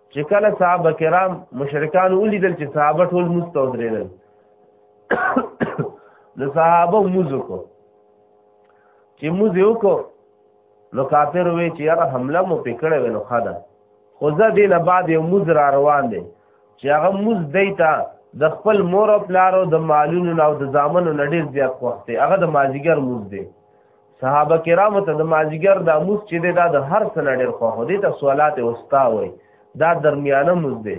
چې کله صحابه کرام مشرکان ولیدل چې صحابه ټول مستودریدل نو صحابه موزو کو چې موز یو کو نو کافر وی چې یاره حمله مو پکړه ونه خدا خو زه دینه بعد یو موز را روان دی چې هغه موز دیتا د خپل مور او پلارو د مالونو او د ځامنو نډیر زیات وخت هغه د مازیګر موز دی صحابه کرامو ته د مازیګر د موس چې دی دا د هر څه نه ډېر خوښ دی ته صلات وستا وای دا درمیانه موس دی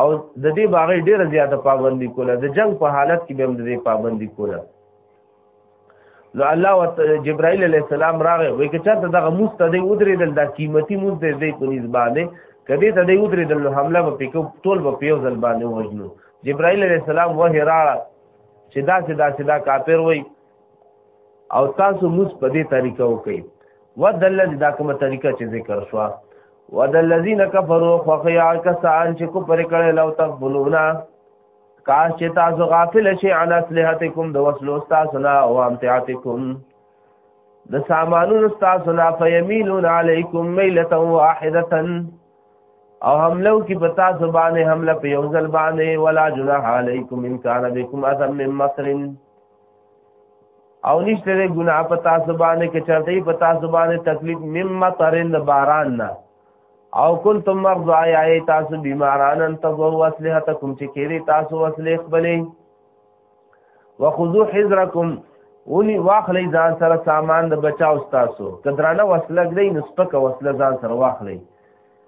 او د دې باغې ډېره زیاته پابندي کوله د جنگ په حالت کې به هم د دې پابندي کوله نو الله و جبرائیل علیہ السلام راغی وای که چاته دغه موس ته دی ودرېدل دا قیمتي موس دی دی په نسبت باندې کدی ته دی ودرېدل نو حمله به پکې ټول به پیو ځل باندې وژنو جبرائیل علیہ السلام وه راړه چې دا چې دا چې دا کافر وای او تاسو موس په دې طریقه وکړئ ودلل دا کومه طریقه چې ذکر شوه ودلذین کفروا خخیا کسان چې کو پر کړه لو تقبلونا کاش چې تاسو غافل شئ عن اصلحتکم د وسلو تاسو نه او امتعاتکم د سامانونو تاسو نه فیمیلون علیکم میلۃ واحده او حملو کی پتا زبانه حمله په یو ځل باندې ولا جناح علیکم ان کان بكم اذم من مصر او نشته د ګناه په تاسو باندې کې چرته په تاسو باندې تکلیف مما ترند باران نه او کنتم مرضا یا تاسو بیماران ان تزو وسلحتکم چې کېری تاسو وسلې خپلې وخذو حذرکم ونی واخلې ځان سره سامان د بچاو تاسو کدرانه وسلګ دی نسپکه وسله ځان سره واخلې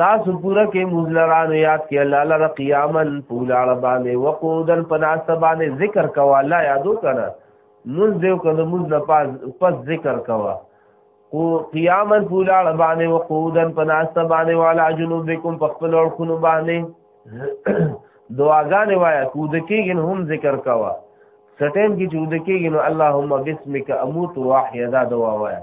تاسو پورا کې مزلرانو یاد کې الله لر قیامن پولا ربانه وقودن پناسته باندې ذکر کوا الله یادو کنه مز دیو کنه مز نه پاس پس ذکر کوا او قیامن پولا ربانه وقودن پناسته باندې والا جنوبکم پخپل اور خونو باندې دعاګانې وایا کود کېږي هم ذکر کوا سټیم کې جود کېږي نو اللهم بسمک اموت واحیا دا دعا وایا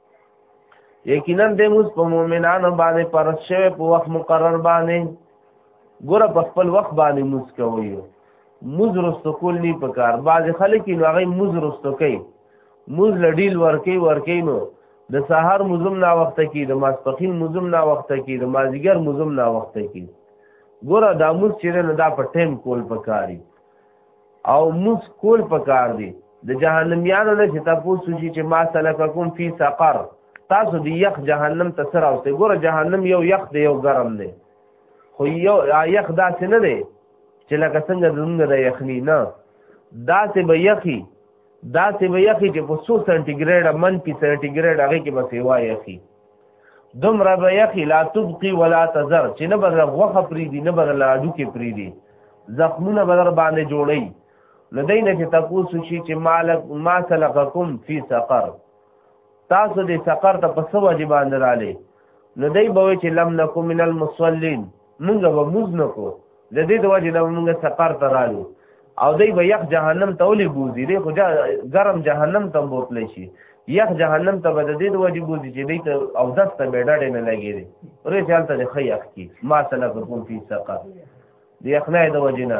یقینا د موږ په مؤمنانو باندې فرض شوی په وخت مقرر باندې ګوره په خپل وخت باندې موږ کوي موږ رستو کول نه پکار بعض خلک نو هغه موږ رستو کوي موږ لډیل ورکی ورکی نو د سحر مزم نا وخت کې د ماسپخین مزم نا وخت کې د مازیګر مزم نا وخت کې ګوره دا موږ چې نه دا په ټیم کول پکاري او موس کول پکار دی د جهنميانو نه چې تاسو سوچي چې ما سلککم فی سقر تاسو دی یخ جهنم ته سره اوسئ ګوره جهنم یو یخ دی یو ګرم دی خو یو یخ داسې نه دی چې لکه څنګه زمونږ د یخنی نه داسې به یخی داسې به یخی چې په 100 سانتي ګریډ منفي سانتي ګریډ هغه کې به سیوا یخی دومره به یخی لا تبقی ولا تذر چې نه بدل غوخه پری دی نه بدل اډو کې پری دی زخمونه بدل باندې جوړی نو دای نه چې تاسو شي چې مالک ما سلقکم فی سقر تاسو دې سقر ته په سو واجب باندې رااله نو دای به چې لم نکم من المصلین مونږ به موز نه کو د دې د وجې نه مونږ سقر ته رالو او دی به یخ جهنم ته ولې بوزي دی خو ګرم جهنم ته بوتلی شي یخ جهنم ته به د دې د وجې بوزي چې دی ته او دس ته به ډډې نه لګې دی ورې چې هلته د ښه یخ کی ما سلککم فی سقر د یخنای د وجې نه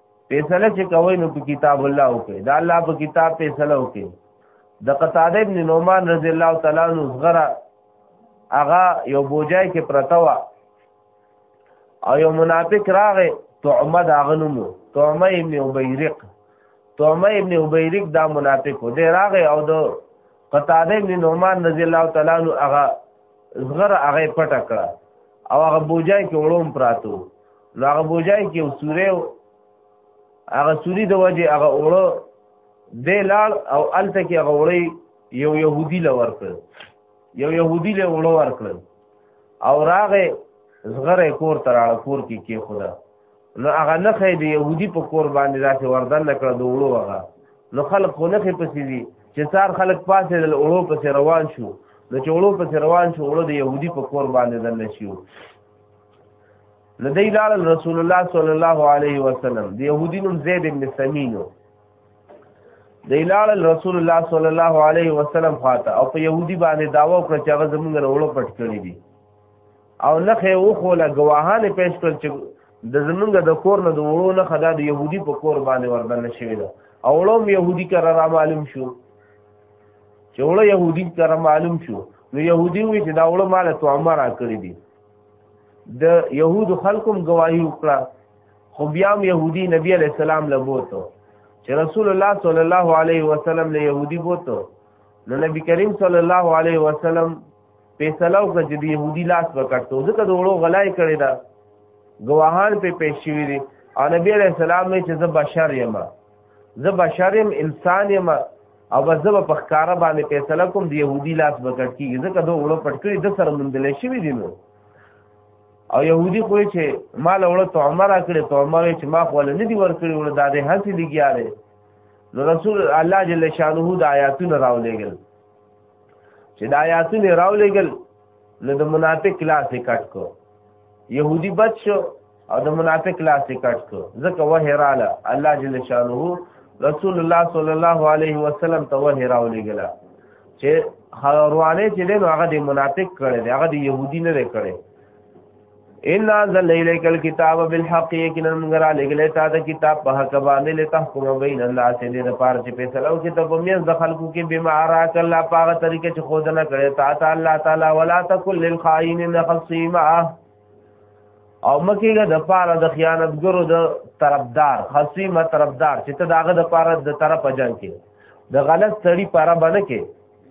فیصله چې کوي نو په کتاب الله وکړي دا الله په کتاب فیصله وکړي د قتاده ابن نعمان رضی الله تعالی عنہ زغرا اغا یو بوجای کې پرتوا او یو منافق راغې تعمد اغنمو تعمه ابن عبیرق تعمه ابن عبیرق دا منافق و دی راغې او د قتاده ابن نعمان رضی الله تعالی عنہ اغا زغرا اغه پټ کړه او هغه بوجای کې وړوم پراتو نو هغه بوجای کې یو سوری و هغه سوری د وجې هغه اوړه دی لاړ او هلته کې هغه اوړی یو یهودي له ورکړ یو یهودي له اوړه ورکړ او راغې زغره کور ته راړه کور کې کې خدا نو هغه نخې د یهودي په کور باندې داسې وردن نه کړه د اوړو هغه نو خلک خو نخې پسې دي چې سار خلک پاسې د اوړو پسې روان شو نو چې اوړو پسې روان شو اوړو د یهودي په کور باندې دنه شو نو دی لال رسول الله صلی الله علیه وسلم د يهودینو زید ابن سمینو دی لال رسول الله صلی الله علیه وسلم خاطه او په يهودي باندې داوا کړ چې هغه زمونږ نه وړو پټ کړی دي او نخه و خو لا گواهان پیش کړ چې د زمونږ د کور نه د وړو نه خدا د يهودي په کور باندې وردن شوی ده او وړو يهودي کرا را معلوم شو چې وړو يهودي کرا معلوم شو نو يهودي وی چې دا وړو مال تو عمر را کړی دي د يهود خلقم گواهی وکړه خو بیا هم يهودي نبی عليه السلام له بوته چې رسول الله صلی الله علیه وسلم له يهودي بوته نو نبی کریم صلی الله علیه وسلم فیصله وکړه چې د يهودي لاس وکړته ځکه د وړو غلای کړی دا گواهان په پیښ شوی دي او نبی عليه السلام چې زه بشر یم زه بشرم انسان یم او بس زه په ښکارا باندې فیصله کوم د يهودي لاس بکټ کیږي ځکه دوه وړو پټ کړی د سره مندل شي دي نو او يهودي خو چې مال وړو ته عمر کړی ته عمر چې ما خو نه دی ور کړی وړو د دې هڅې لګیا دی نو رسول الله جل شانه د آیاتونو راولېګل چې د آیاتونو راولېګل نو د منافق لاس یې کټ کو يهودي بد شو او د منافق لاس یې کټ کو ځکه وحی رااله الله جل شانه رسول الله صلی الله علیه وسلم ته وحی راولېږله چې روانه چې دی نو هغه د منافق کړی دی هغه د يهودي نه دی کړی ان انزل الیک الكتاب بالحق یقینا مگر لګلې تا د کتاب په حق باندې له تحکم بین الناس دې د پاره چې فیصله وکړي ته په میز د خلکو کې بما راک الله پاغه طریقې چې خود نه کړي تا ته الله تعالی ولا تکل للخائنین خصیما او مکیګه د پاره د خیانتګرو د طرفدار خصیمه طرفدار چې ته داغه د پاره د طرف اجان کې د غلط سړی پاره باندې کې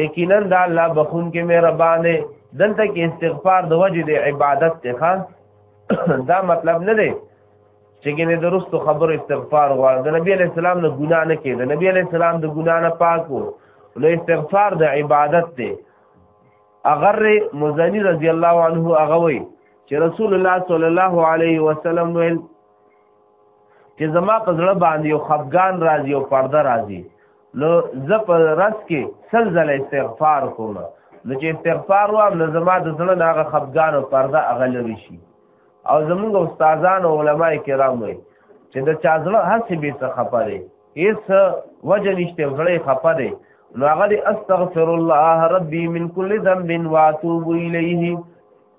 یقینا دا الله بخون کې مهربان دی دلته کې استغفار د وجه د عبادت ته خان دا مطلب نه دی چې ګنې درست خبر استغفار غواړي د نبی علی السلام نه ګناه نه کېده نبی علی السلام د ګناه نه پاک وو نو استغفار د عبادت دی اگر مزنی رضی الله عنه هغه وی چې رسول الله صلی الله علیه وسلم ویل چې زما په زړه باندې یو خفقان راځي او پرده راځي نو زه په رس کې سل ځله استغفار کوم نو چې استغفار وام نو زما د زړه نه هغه خفګان او پرده هغه لري شي او زمونږ استادان او علما کرام وي چې د چا زړه هڅې به څه خپه دی هیڅ وجه نشته زړه خپه دی نو هغه استغفر الله ربي من كل ذنب واتوب اليه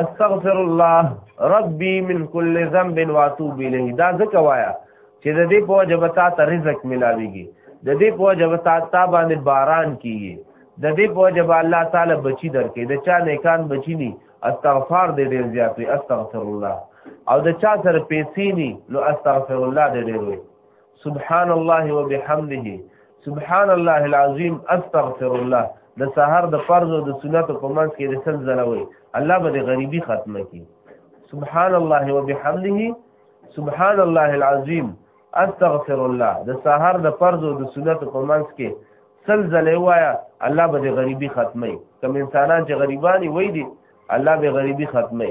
استغفر الله ربي من كل ذنب واتوب اليه دا ځکه وایا چې د دې په وجه به تا ته رزق ملاويږي د دې په وجه به تا ته باندې باران کیږي د دې په وجه به الله تعالی بچی درکې د چا نیکان بچی ني استغفار دې ډېر زیات وي استغفر الله او د چا سره پیسې ني نو استغفر الله دې ډېر وي سبحان الله وبحمده سبحان الله العظیم استغفر الله د سحر د فرض او د سنت په منځ کې د سل زلوي الله به د غریبي ختمه کی سبحان الله وبحمده سبحان الله العظیم استغفر الله د سحر د فرض او د سنت په منځ کې سل زلې وایا الله به د غریبي ختمه کم انسانان چې غریبانی وای دي الله به غریبي ختمه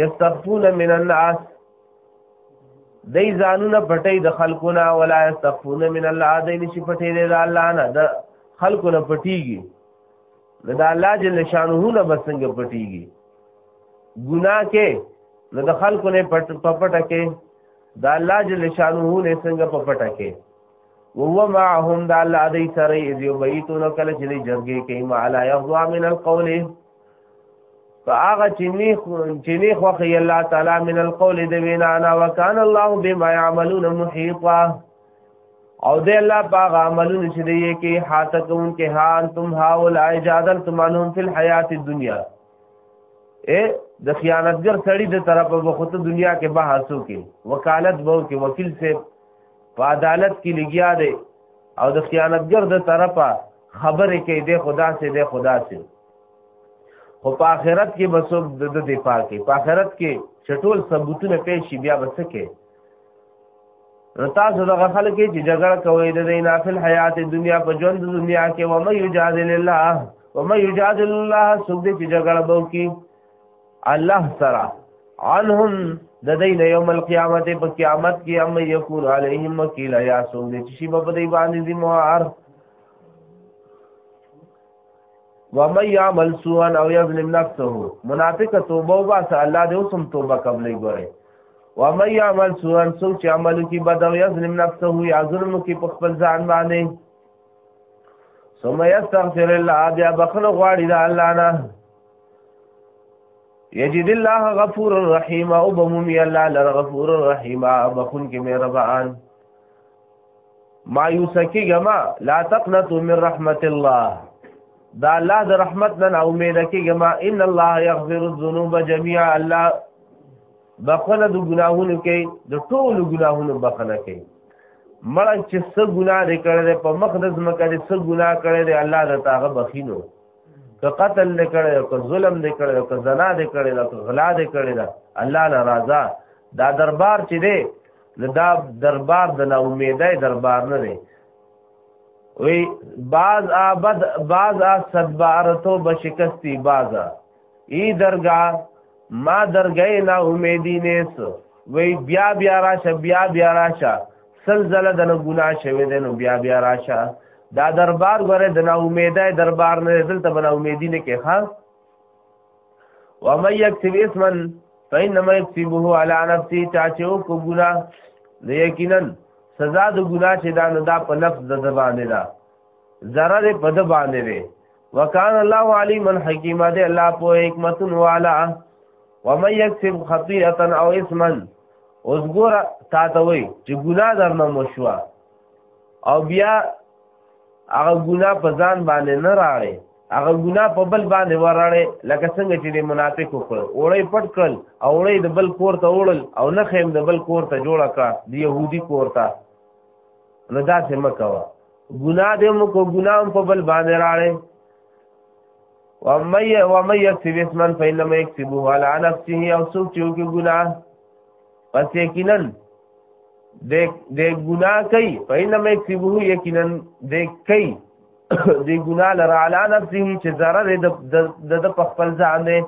یستخفون من الناس دای ځانونه پټي د خلقونه ولا یستخفون من الله دای نشي پټي د الله نه د خلقونه پټيږي د الله جل شانه نه بسنګ پټيږي ګناه کې نو د خلقونه پټ پټه کې د الله جل شانه نه څنګه پټه کې وهو معهم د الله دای سره یو بیتونه کله چې جرګې کې ما لا یغوا من القول فاغه چنی چنی خوخی الله تعالی من القول د وینا انا وکان الله بما يعملون محيطا او د الله باغ عملونه چې دی کې حاته کون کې حال تم حاول اجادل تمانهم فی الحیات الدنیا اے د خیانتګر سړی د طرفه وخت دنیا کې بحثو کې وکالت بو کې وکیل سے په عدالت کې لګیا دی او د خیانتګر د طرفه خبرې کوي د خدا سي د خدا سي خو په آخرت کې به څوک د د دفاع کوي په آخرت کې چټول ثبوتونه پیش شي بیا به څه کوي نو تاسو دغه خلک چې جګړه کوي د دې نافل حیات دنیا په ژوند د دنیا کې و مې یجادل الله و مې یجادل الله څوک دې چې جګړه بو کی الله سره عنهم د دې نه یوم القیامت په قیامت کې هم یکون علیهم وکیل یا څوک دې چې په دې باندې ذمہ ومن يعمل سوءا او يظلم نفسه منافق توبه واسه الله دې اوسم توبه قبلې ګوره ومن يعمل سوءا سوء چې عمل کی بد او يظلم نفسه یا ظلم کی په خپل ځان باندې ثم يستغفر الله بیا بخنه غواړي د الله نه یجد الله غفور الرحیم او بمومی الله لر غفور الرحیم بخون کې مهربان مایوس کیږه ما لا تقنطوا من رحمت الله دا الله د رحمت نه امید کیږه ما ان الله یغفر الذنوب جميعا الله بخنه د ګناهونو کې د ټولو ګناهونو بخنه کې مړ چې څه ګناه دې کړې په مخ د زمکه دې څه ګناه کړې دې الله د تاغه بخینو که قتل دې کړې که ظلم دې کړې که زنا دې کړې که غلا دې کړې الله ناراضه دا دربار چې دې نو دا دربار د نا امیدای دربار نه دی وی باز آبد باز آ صدبارتو بشکستی بازا ای درگا ما درگئے نا امیدی نیس وی بیا بیا راشه بیا بیا راشه سل زله د نه ګناه شوی دی نو بیا بیا راشه دا دربار غره د نا امیدای دربار نه دلته بنا امیدی نه کې ها ومن يكتب اسما فإنما يكتبه على نفسه چاچو کو ګنا د یقینا سزا د ګنا چې دا نه دا په نفس د باندې دا zarar په د باندې وي وکانه الله علیم الحکیم دې الله په حکمت والا ومن يكتب خطيئه او اسما اوس ګور تا ته وای چې ګنا درنه مشوا او بیا هغه ګنا په ځان باندې نه راړي هغه ګنا په بل باندې وراړي لکه څنګه چې منافق وکړ اوړی پټ کړل اوړی د بل کور ته وړل او نه خیم د بل کور ته جوړه کړه د يهودي کور ته نو دا څه مکوه ګنا دې مو کو ګنا په بل باندې راړي ومي ومي يكسب اسما فإنما يكسبه على نفسه او سوچ یو کې ګناه پس یقینا د د ګنا کوي فینما یکسبه یقینا د کوي د ګنا لره علی نفسه چې ضرر د د په خپل ځان دی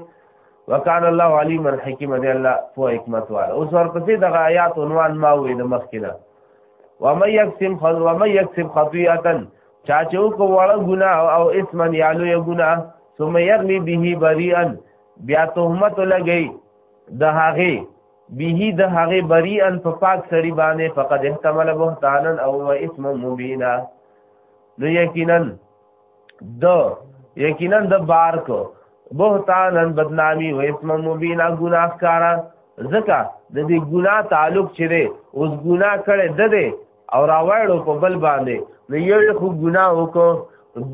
وکال الله علیم الحکیم دی الله فو حکمت والا اوس ورپسې د آیات عنوان ما وې د مخکینه و مې یکسم خذ و مې یکسب خطیئه چا چې کو وړه ګنا او اسمن یالو یو ګنا ثم یرمی به بریئن بیا تهمت لګی د هغه به د هغه بریئن په پاک سړي باندې فقد احتمل بهتانا او و اسم مبینا نو یقینا د یقینا د بار کو بهتانا بدنامی و اسم مبینا ګناهکارا زکه د دې ګناه تعلق چره اوس ګناه کړي د دې او راوړو په بل باندې نو یو خو ګناه وکړو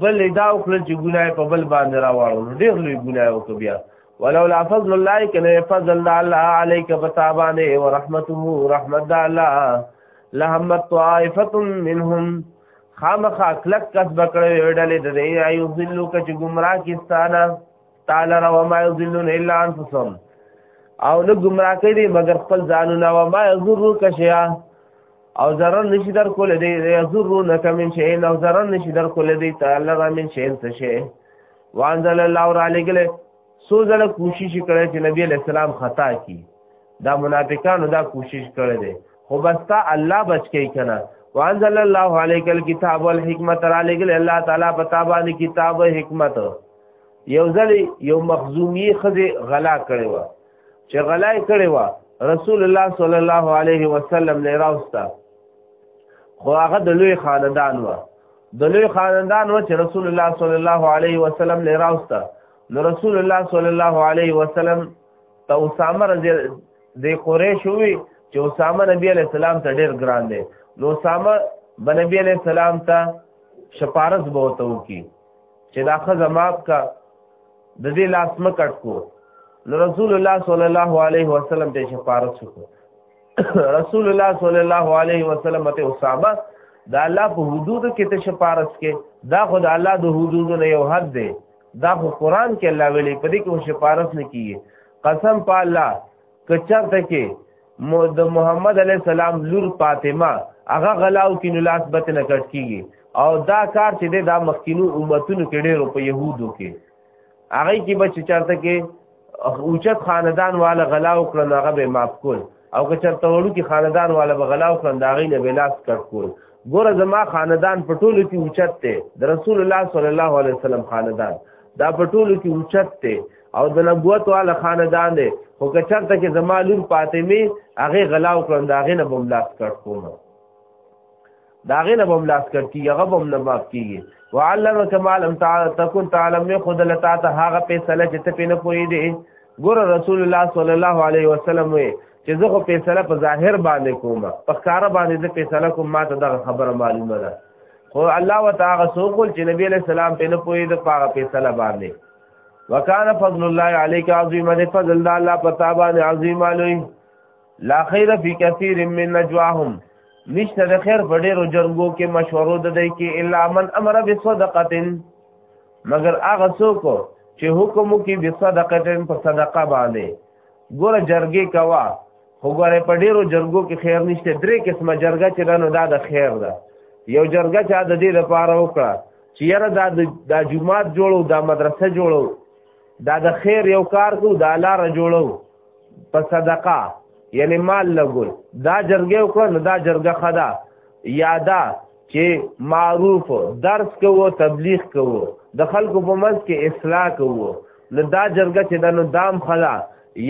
بل دا وکړو چې ګناه په بل باندې راوړو ډېر لوی ګناه وکړو بیا ولولا فضل الله کنه فضل الله عليك بتابانه ورحمته رحمت الله لهمت طائفه منهم خامخ اخلق کس بکړې وړلې د دې ایو ذلو کچ گمراه کیستانه تعالی را و ما یذلون الا انفسهم او نه گمراه کړي مگر خپل ځانونه و ما یذرو کشیا او zarar نشي در کول دي یذرو نه کمن شي او zarar نشي در کول دي تعالی را من شي څه شي وانزل الله را لګله سو زله کوشش کړي چې نبی علیہ السلام خطا کی دا منافقانو دا کوشش کړي دي خو بستا الله بچ کی کنه وانزل الله علیک الكتاب والحکمت را لګل الله تعالی پتا باندې کتاب او حکمت یو ځل یو مخزومی خزه غلا کړي و چې غلا کړي و رسول الله صلی الله علیه وسلم له راوستا خو هغه د لوی خاندان و د لوی خاندان و چې رسول الله صلی الله علیه وسلم له راوستا نو رسول الله صلی الله علیه وسلم ته اسامه رضی د قریش وی چې اسامه نبی علیہ السلام ته ډیر ګران دی نو اسامه بنبی علیہ السلام ته شپارس بوته وکي چې دا خزه ماف کا د دې لاس مکټ کو نو رسول الله صلی الله علیه وسلم ته شفارت وکړ رسول الله صلی الله علیه وسلم ته اسامه دا الله په حدود کې ته شفارت کې دا خو د الله د حدود نه یو حد دی دا خو قران کې الله ویلي په دې کې شفارت نه کیږي قسم په الله کچرته کې د محمد علی السلام لور فاطمه هغه غلاو کې نلاس بت نه کټ کیږي او دا کار چې دا مخکینو امتونو کې ډېرو په يهودو کې هغه کې بچ چرته کې اوچت خاندان والا غلاو کړل هغه به معاف کول او که چرته وړو کې خاندان والا به غلاو کړل دا غي نه بلاس کټ کول ګوره زما خاندان په ټولو کې اوچت دی د رسول الله صلی الله علیه وسلم خاندان دا په ټولو کې اوچت دی او د نبوت والا خاندان دی خو که چرته کې زما لور فاطمه هغه غلا وکړم دا هغه نه بم لاس کټ کوم دا هغه نه بم لاس کټ کیږي هغه بم نه معاف کیږي وعلمک ما لم تكن تعلم نه خود لتا ته هغه فیصله چې ته پینې پوي دی ګور رسول الله صلی الله علیه وسلم وي چې زه خو فیصله په ظاهر باندې کوم په ښکار باندې زه فیصله کوم ما ته دغه خبره معلومه ده خو الله وتعالى سوقل چې نبی له سلام په نه پوي د پاغه فیصله باندې وکانه فضل الله عليك عظيما فضل الله پتا باندې عظیم علي لا خير في كثير من نجواهم نشته د خیر په ډیرو جرګو کې مشورو د دی کې الا من امر بصدقه مگر هغه څوک چې حکم کوي بصدقه په صدقه باندې ګوره جرګې کوا خو ګوره په ډیرو جرګو کې خیر نشته درې قسمه جرګه چې رانو دا د خیر ده یو جرګه چې د دې لپاره وکړه چې یاره دا د جمعات جوړو دا مدرسه جوړو دا د خیر یو کار کو دا لار جوړو په صدقه یعنی مال لګول دا جرګه وکړه نو دا جرګه خدا یادا چې معروف درس کوو تبلیغ کوو د خلکو په منځ کې اصلاح کوو نو دا جرګه چې دا نو دام خلا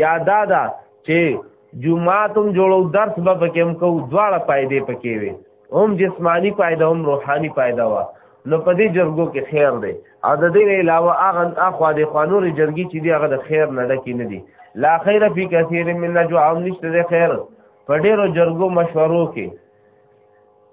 یادا دا چې جمعات هم جوړو درس به پکې هم کوو دواړه پایدې پکې وي هم جسمانی پایده هم روحانی پایده وا نو په دې جرګو کې خیر دی او د دې علاوه هغه اخوا د قانون جرګي چې دی هغه د خیر نه ډکې نه دي لا خیر فی کثیر من نجوا هم نشته د خیر په ډیرو جرګو مشورو کې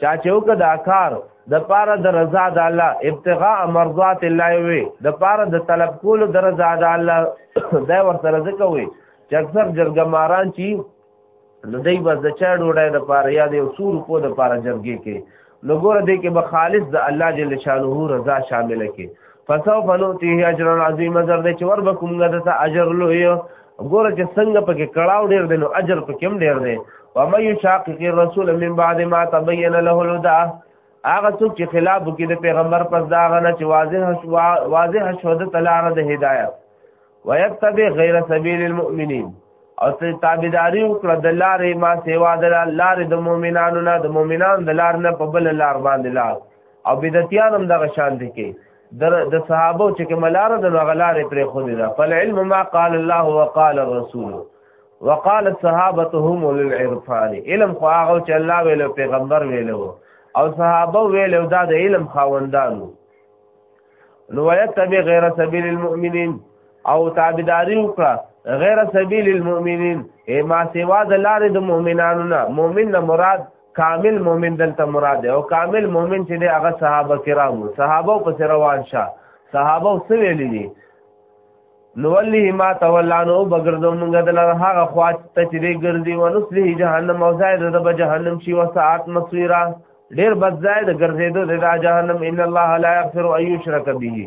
چا چې وک دا کار د پاره د رضا د الله ابتغاء مرضات الله وي د پاره د طلب کولو د رضا د الله دا ور سره ځکه وي چې اکثر جرګه ماران چی نو دای بس د چا ډوډۍ د پاره یا د سور په د پاره جرګې کې نو ګوره دې کې به خالص د الله جل شانه رضا شامل کې فسوف نؤتيه اجرا عظيما زر دې چې ور بکوم غته اجر لوی ګوره چې څنګه پکې کړهو ډېر دی نو اجر پکې هم ډېر دی ومن یشاقق الرسول من بعد ما تبین له الهدى هغه څوک چې خلاف وکړي د پیغمبر پس دا غنه چې واضح شو واضح شو د تلار د هدایت ويتبع غیر سبیل المؤمنین او ته تابعداري وکړه د لارې ما سیوا د لارې د مؤمنانو نه د مؤمنانو د لار نه په بل لار باندې لار او بدعتيان هم دغه شان دي کې در د صحابه چې کملار د غلار پرې خو دي دا فالعلم ما قال الله وقال الرسول وقال الصحابه هم للعرفان علم خو هغه چې الله ویلو پیغمبر ویلو او صحابه ویلو دا د علم خاوندانو نو ويتبع غیر سبیل المؤمنین او تابعداري وکړه غیر سبیل المؤمنین اے ما سوا د لارې د مؤمنانو نه مؤمن نه مراد کامل مؤمن دلته مراد او کامل مؤمن چې دی هغه صحابه کرامو صحابه پس روان شه صحابه څه ویل دي نو ولي ما تولانو بغردو موږ دل هغه خوات ته چې دی ګرځي ونسله جهنم او زائد د جهنم شي وساعت مسویرا ډیر بد زائد ګرځیدو د جهنم ان الله لا یغفر ان یشرک به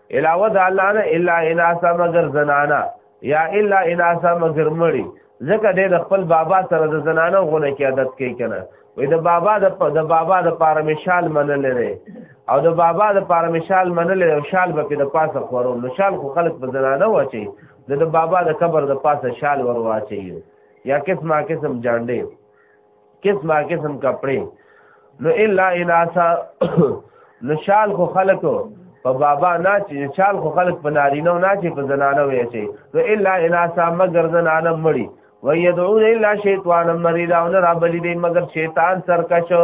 علاوه د الله نه الا اناسا مگر زنانا یا الا اناسا مگر مړي ځکه دې د خپل بابا سره د زنانه غونه کې عادت کوي کنه وې د بابا د د بابا د پاره مشال منل لري او د بابا د پاره مشال منل لري او شال به د پاسه خورو نو شال خو خلک په زنانه واچي د د بابا د قبر د پاسه شال ور واچي یا قسمه قسم جانډې قسمه قسم کپڑے نو الا اناسا نو شال خو خلکو په بابا نه چې شال خو خلک په نارینه نه چې په زنانه وي چې نو الا اناسا مگر زنانه مړي ويدعون الا شیطان مرید او نه رابلی دی مگر شیطان سرکشو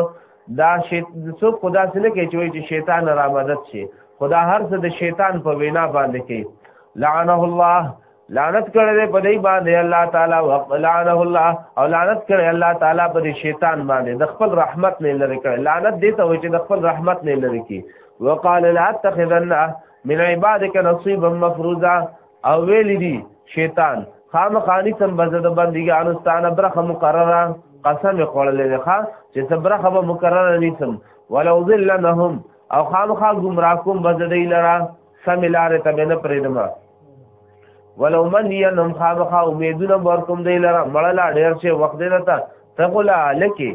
دا شیط سو خدا سره کې چې شیطان را مدد شي خدا هر څه د شیطان په وینا باندې کې لعنه الله لعنت کړی دی په دې باندې الله تعالی وقلعنه الله او لعنت کړی الله تعالی په دې شیطان باندې د خپل رحمت نه لری کړی لعنت دې ته وایي چې د خپل رحمت نه لری کی وقال لا تخذن من عبادك نصيبا مفروضا او ویل دي شیطان خام خانی سم بزد بندګانو ستانه برخه مقرره قسم خوړلې ده ښا چې صبرخه به مقرره نیسم ولو ذلنهم او خامخا گمراه کوم بزدی لرا سم لار ته نه پریدم ولو من ینم خامخا امیدونه ورکوم دی لره مړلا ډیر شي وخت دی راته تقلا لکی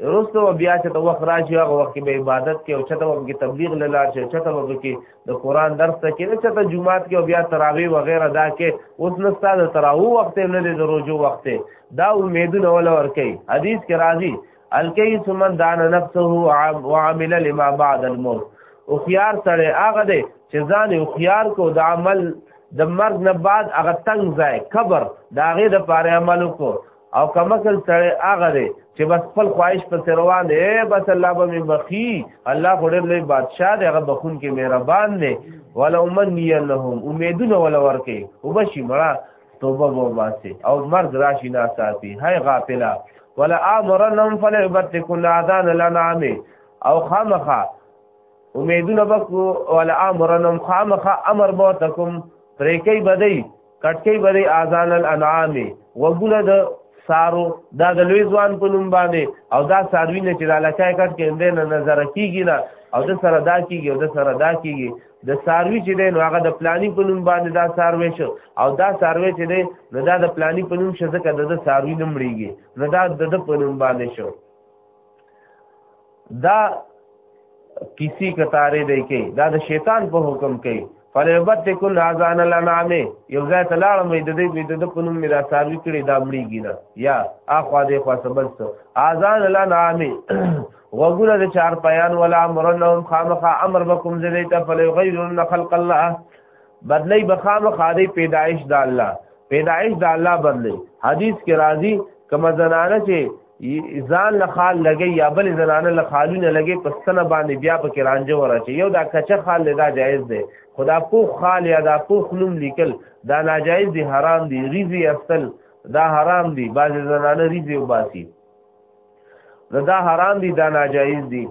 رستو بیا چې ته وخت راشي هغه وخت کې به عبادت کې او چته وخت کې تبلیغ لاله شي چته وخت کې د قران درس ته کې نه چته جمعات کې او بیا تراوی و غیره دا کې اوس نه ستاسو تراو وخت نه د روزو وخت دا امیدونه ول ورکي حدیث کې راځي الکیس من دان نفسه وعمل لما بعد الموت او خيار سره هغه دی چې ځان او خيار کو د عمل د مرګ نه بعد هغه تنگ ځای قبر دا غي د پاره عمل کو او کمکل سره هغه دی چې بس خپل خواهش پر روان دی بس الله به مې بخي الله خو ډېر لوی بادشاہ دی هغه بخون کې مهربان دی ولا امني لهم امیدونه ولا ورکه وبشي مړه توبه وباسي او مرګ راشي نه ساتي هاي غافلا ولا امرنهم فليبتكن اذان الانعام او خامخه امیدونه بکو ولا امرنهم خامخه امر بوتکم پریکي بدی کټکی بدی اذان الانعام وګونه د سارو دا د لوی ځوان په نوم باندې او دا ساروی نه چې د علاقه کټ کې اندې نه نظر کیږي نه او د سره دا کیږي او د سره دا کیږي د ساروی چې دی نو هغه د پلانی په نوم باندې دا ساروی شو او دا ساروی چې دی نو دا د پلانی په نوم شو ځکه د ساروی نه مړیږي نو دا د د په نوم باندې شو دا کسی کتاره دی کې دا د شیطان په حکم کې فلیبت کل اذان الانام یو ځای ته لاړم د دې د دې په نوم میرا ساروی کړي دا مړیږي نه یا اخوا دې خوا سبل اذان الانام وګوره د چار پیان ولا امرنهم خامخ امر بكم زلیت فلیغیرن خلق الله بدلی بخام خادی پیدائش د الله پیدائش د الله بدلی حدیث کې راځي کما زنانه چې ځان له خال لګي یا بل زنانه له خالونه لګي پستنه باندې بیا په کرانجه ورچي یو دا کچه خال لدا جایز دی خدا پو خال یا دا پو خلوم لیکل دا ناجایز دی حرام دی ریزی اصل دا حرام دی بعض زنانه ریزی وباسي نو دا حرام دي دا ناجایز دي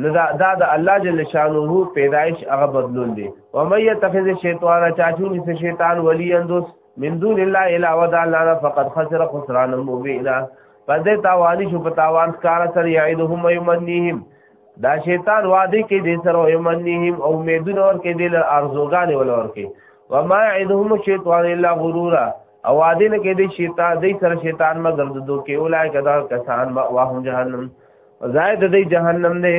نو دا دا د الله جل شانه پیدایش هغه بدلون دي و مې يتخذ شیطان چاچونی سے شیطان ولی اندوس من دون الله الا ودا لنا فقد خسر خسرانا مبینا پدې تاوانی شو په تاوان کار سره یعیدهم یمنیهم دا شیطان وعده کې دې سره یمنیهم او امیدونه ور کې دې لار ارزوګان ولور کې و ما يعدهم الشیطان الا غرورا او عادی نه کې دی شیطان دی سره شیطان ما ګرځ دو کې اولای کدا کسان ما واهم جهنم زائد دی جهنم دی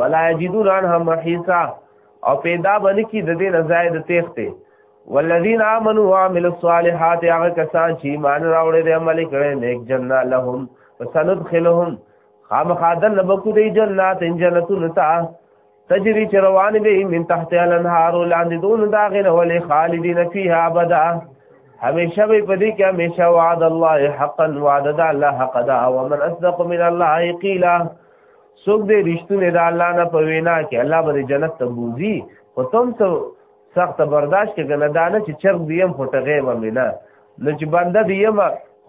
ولا یجدون عنها محیصا او پیدا باندې کې د دې نه زائد تخته والذین آمنوا وعملوا الصالحات هغه کسان چې ایمان راوړل دي عمل کړي نیک جننه لهم وسندخلهم خامخادن لبکو دی جنات ان جنتون تا تجری چې روان دي من تحت الانهار لاندې دون داغه نه ولې خالدین فیها ابدا همیشه به پدې کې همیشه وعد الله حقا وعد د الله حق دا او من اصدق من الله قیلا سوق دې رښتونه د الله نه پوینا کې الله به جنت ته بوزي او تم ته سخت برداشت کنه دا نه چې چرګ دیم فټغه و مینا نو چې بنده دیم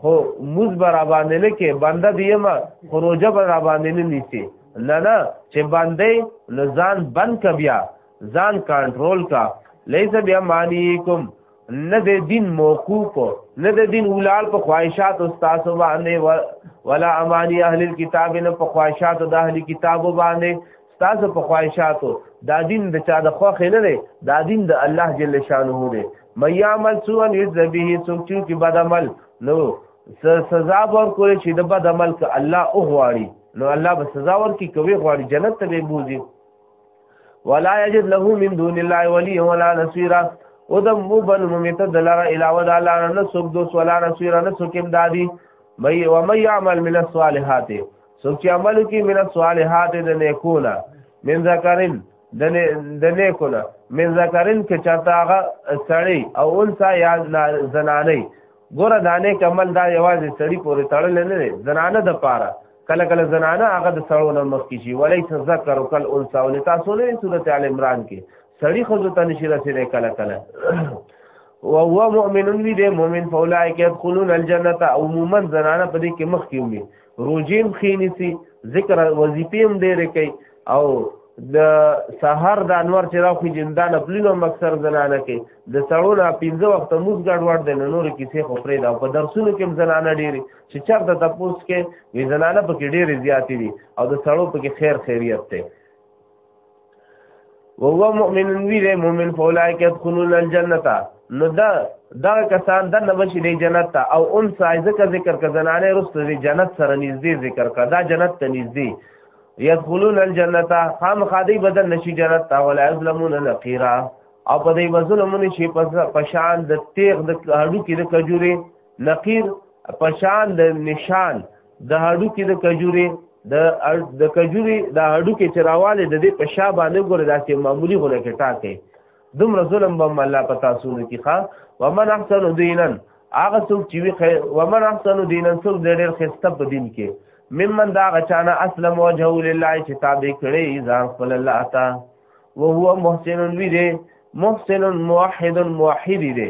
خو موز برا باندې نه کې بنده دیم خو روزه برا باندې نه نیسی نه نه چې باندې لزان بند ک بیا ځان کنټرول کا لیس بیا مانیکم نه د دین موقوف نه د دین ولال په خواهشات او تاسو باندې ولا امانی اهل الكتاب نه په خواهشات د اهل کتاب باندې تاسو په خواهشاتو دا دین د چا د خوخه نه دی دا دین د الله جل شانه دی مې عمل سو ان یذبه څوک چې بد عمل نو سزا ورکول شي د بد عمل ک الله او غواړي نو الله به سزا ورکي کوي غواړي جنت ته به بوزي ولا یجد له من دون الله ولی ولا نصيرا او د مبن ممیت دلاره علاوه د الله نه سوک دوس ولا نصيرا نه سوکم دادي مې و مې عمل من الصالحات څوک چې عمل کوي من الصالحات د نیکونه من ذکرین د نیکونه من ذکرین کې چاته هغه سړی او انسا یا زنانه ګوره دا نیک عمل دا یوازې سړی پورې تړل نه دی زنانه د پاره کله کله زنانه هغه د سړو نه مخ کې شي ولیس ذکر او کل انسا ولې تاسو نه سورته ال عمران کې سړی خو ته نشي رسېدای کله کله وهو مؤمن وی دی مؤمن فاولائک يدخلون الجنه عموما زنانه په دې کې مخ کې وي روجیم خینیسی ذکر وظیفه هم ډېرې کوي او د سحر د انور چې راخوي جندان پلینو مکسر زنانه کې د سړونه پنځه وخت موږ ګډوډ د نور کیسې خو پرې دا په درسونو کې زنانه ډېری چې چرته تاسو کې وی زنانه پکې ډېری زیاتې دي او د سړو پکې خیر خیریت ته وهو مؤمن وی دی مؤمن فولائک يدخلون الجنه نو دا دا کسان د نبشي دی جنت ته او ان سای ذکر ذکر ک زنانه رست دی جنت سره نږدې ذکر ک دا جنت ته نږدې يدخلون الجنه خام خادي بدن نشي جنت ته ولا يظلمون نقيرا او په دې مظلومونه شي په شان د تیغ د هډو کې د کجوري نقیر پشان د نشان د هډو کې د کجوري د د کجوري د هډو کې چرواله د دې پشا باندې ګور داسې معمولی غونه کې ټاکه دومره ظلم به الله پتا سونه کې ښا ومن احسن دینا هغه څوک چې وی خیر ومن احسن دینا څوک د ډېر خسته په دین کې ممن دا غچانا اسلم وجهه لله چې تابع کړي ځان خپل الله تا وهو محسن وی دې محسن موحد موحد دې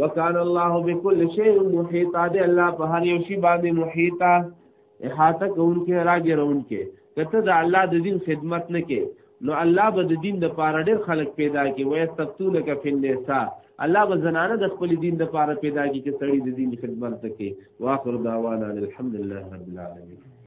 وکانه الله بكل شيء محيطا دې الله په هر یو شی باندې محيطا احاطه کوونکې راګرونکې کته د الله د دین خدمت نه کې نو الله به د دین د پاره ډېر خلک پیدا کې وې تفتونک فی النساء الله به زنانه د خپل دین د پاره پیدا کې چې سړی د دین خدمت کوي واخر دعوانا الحمدلله رب العالمین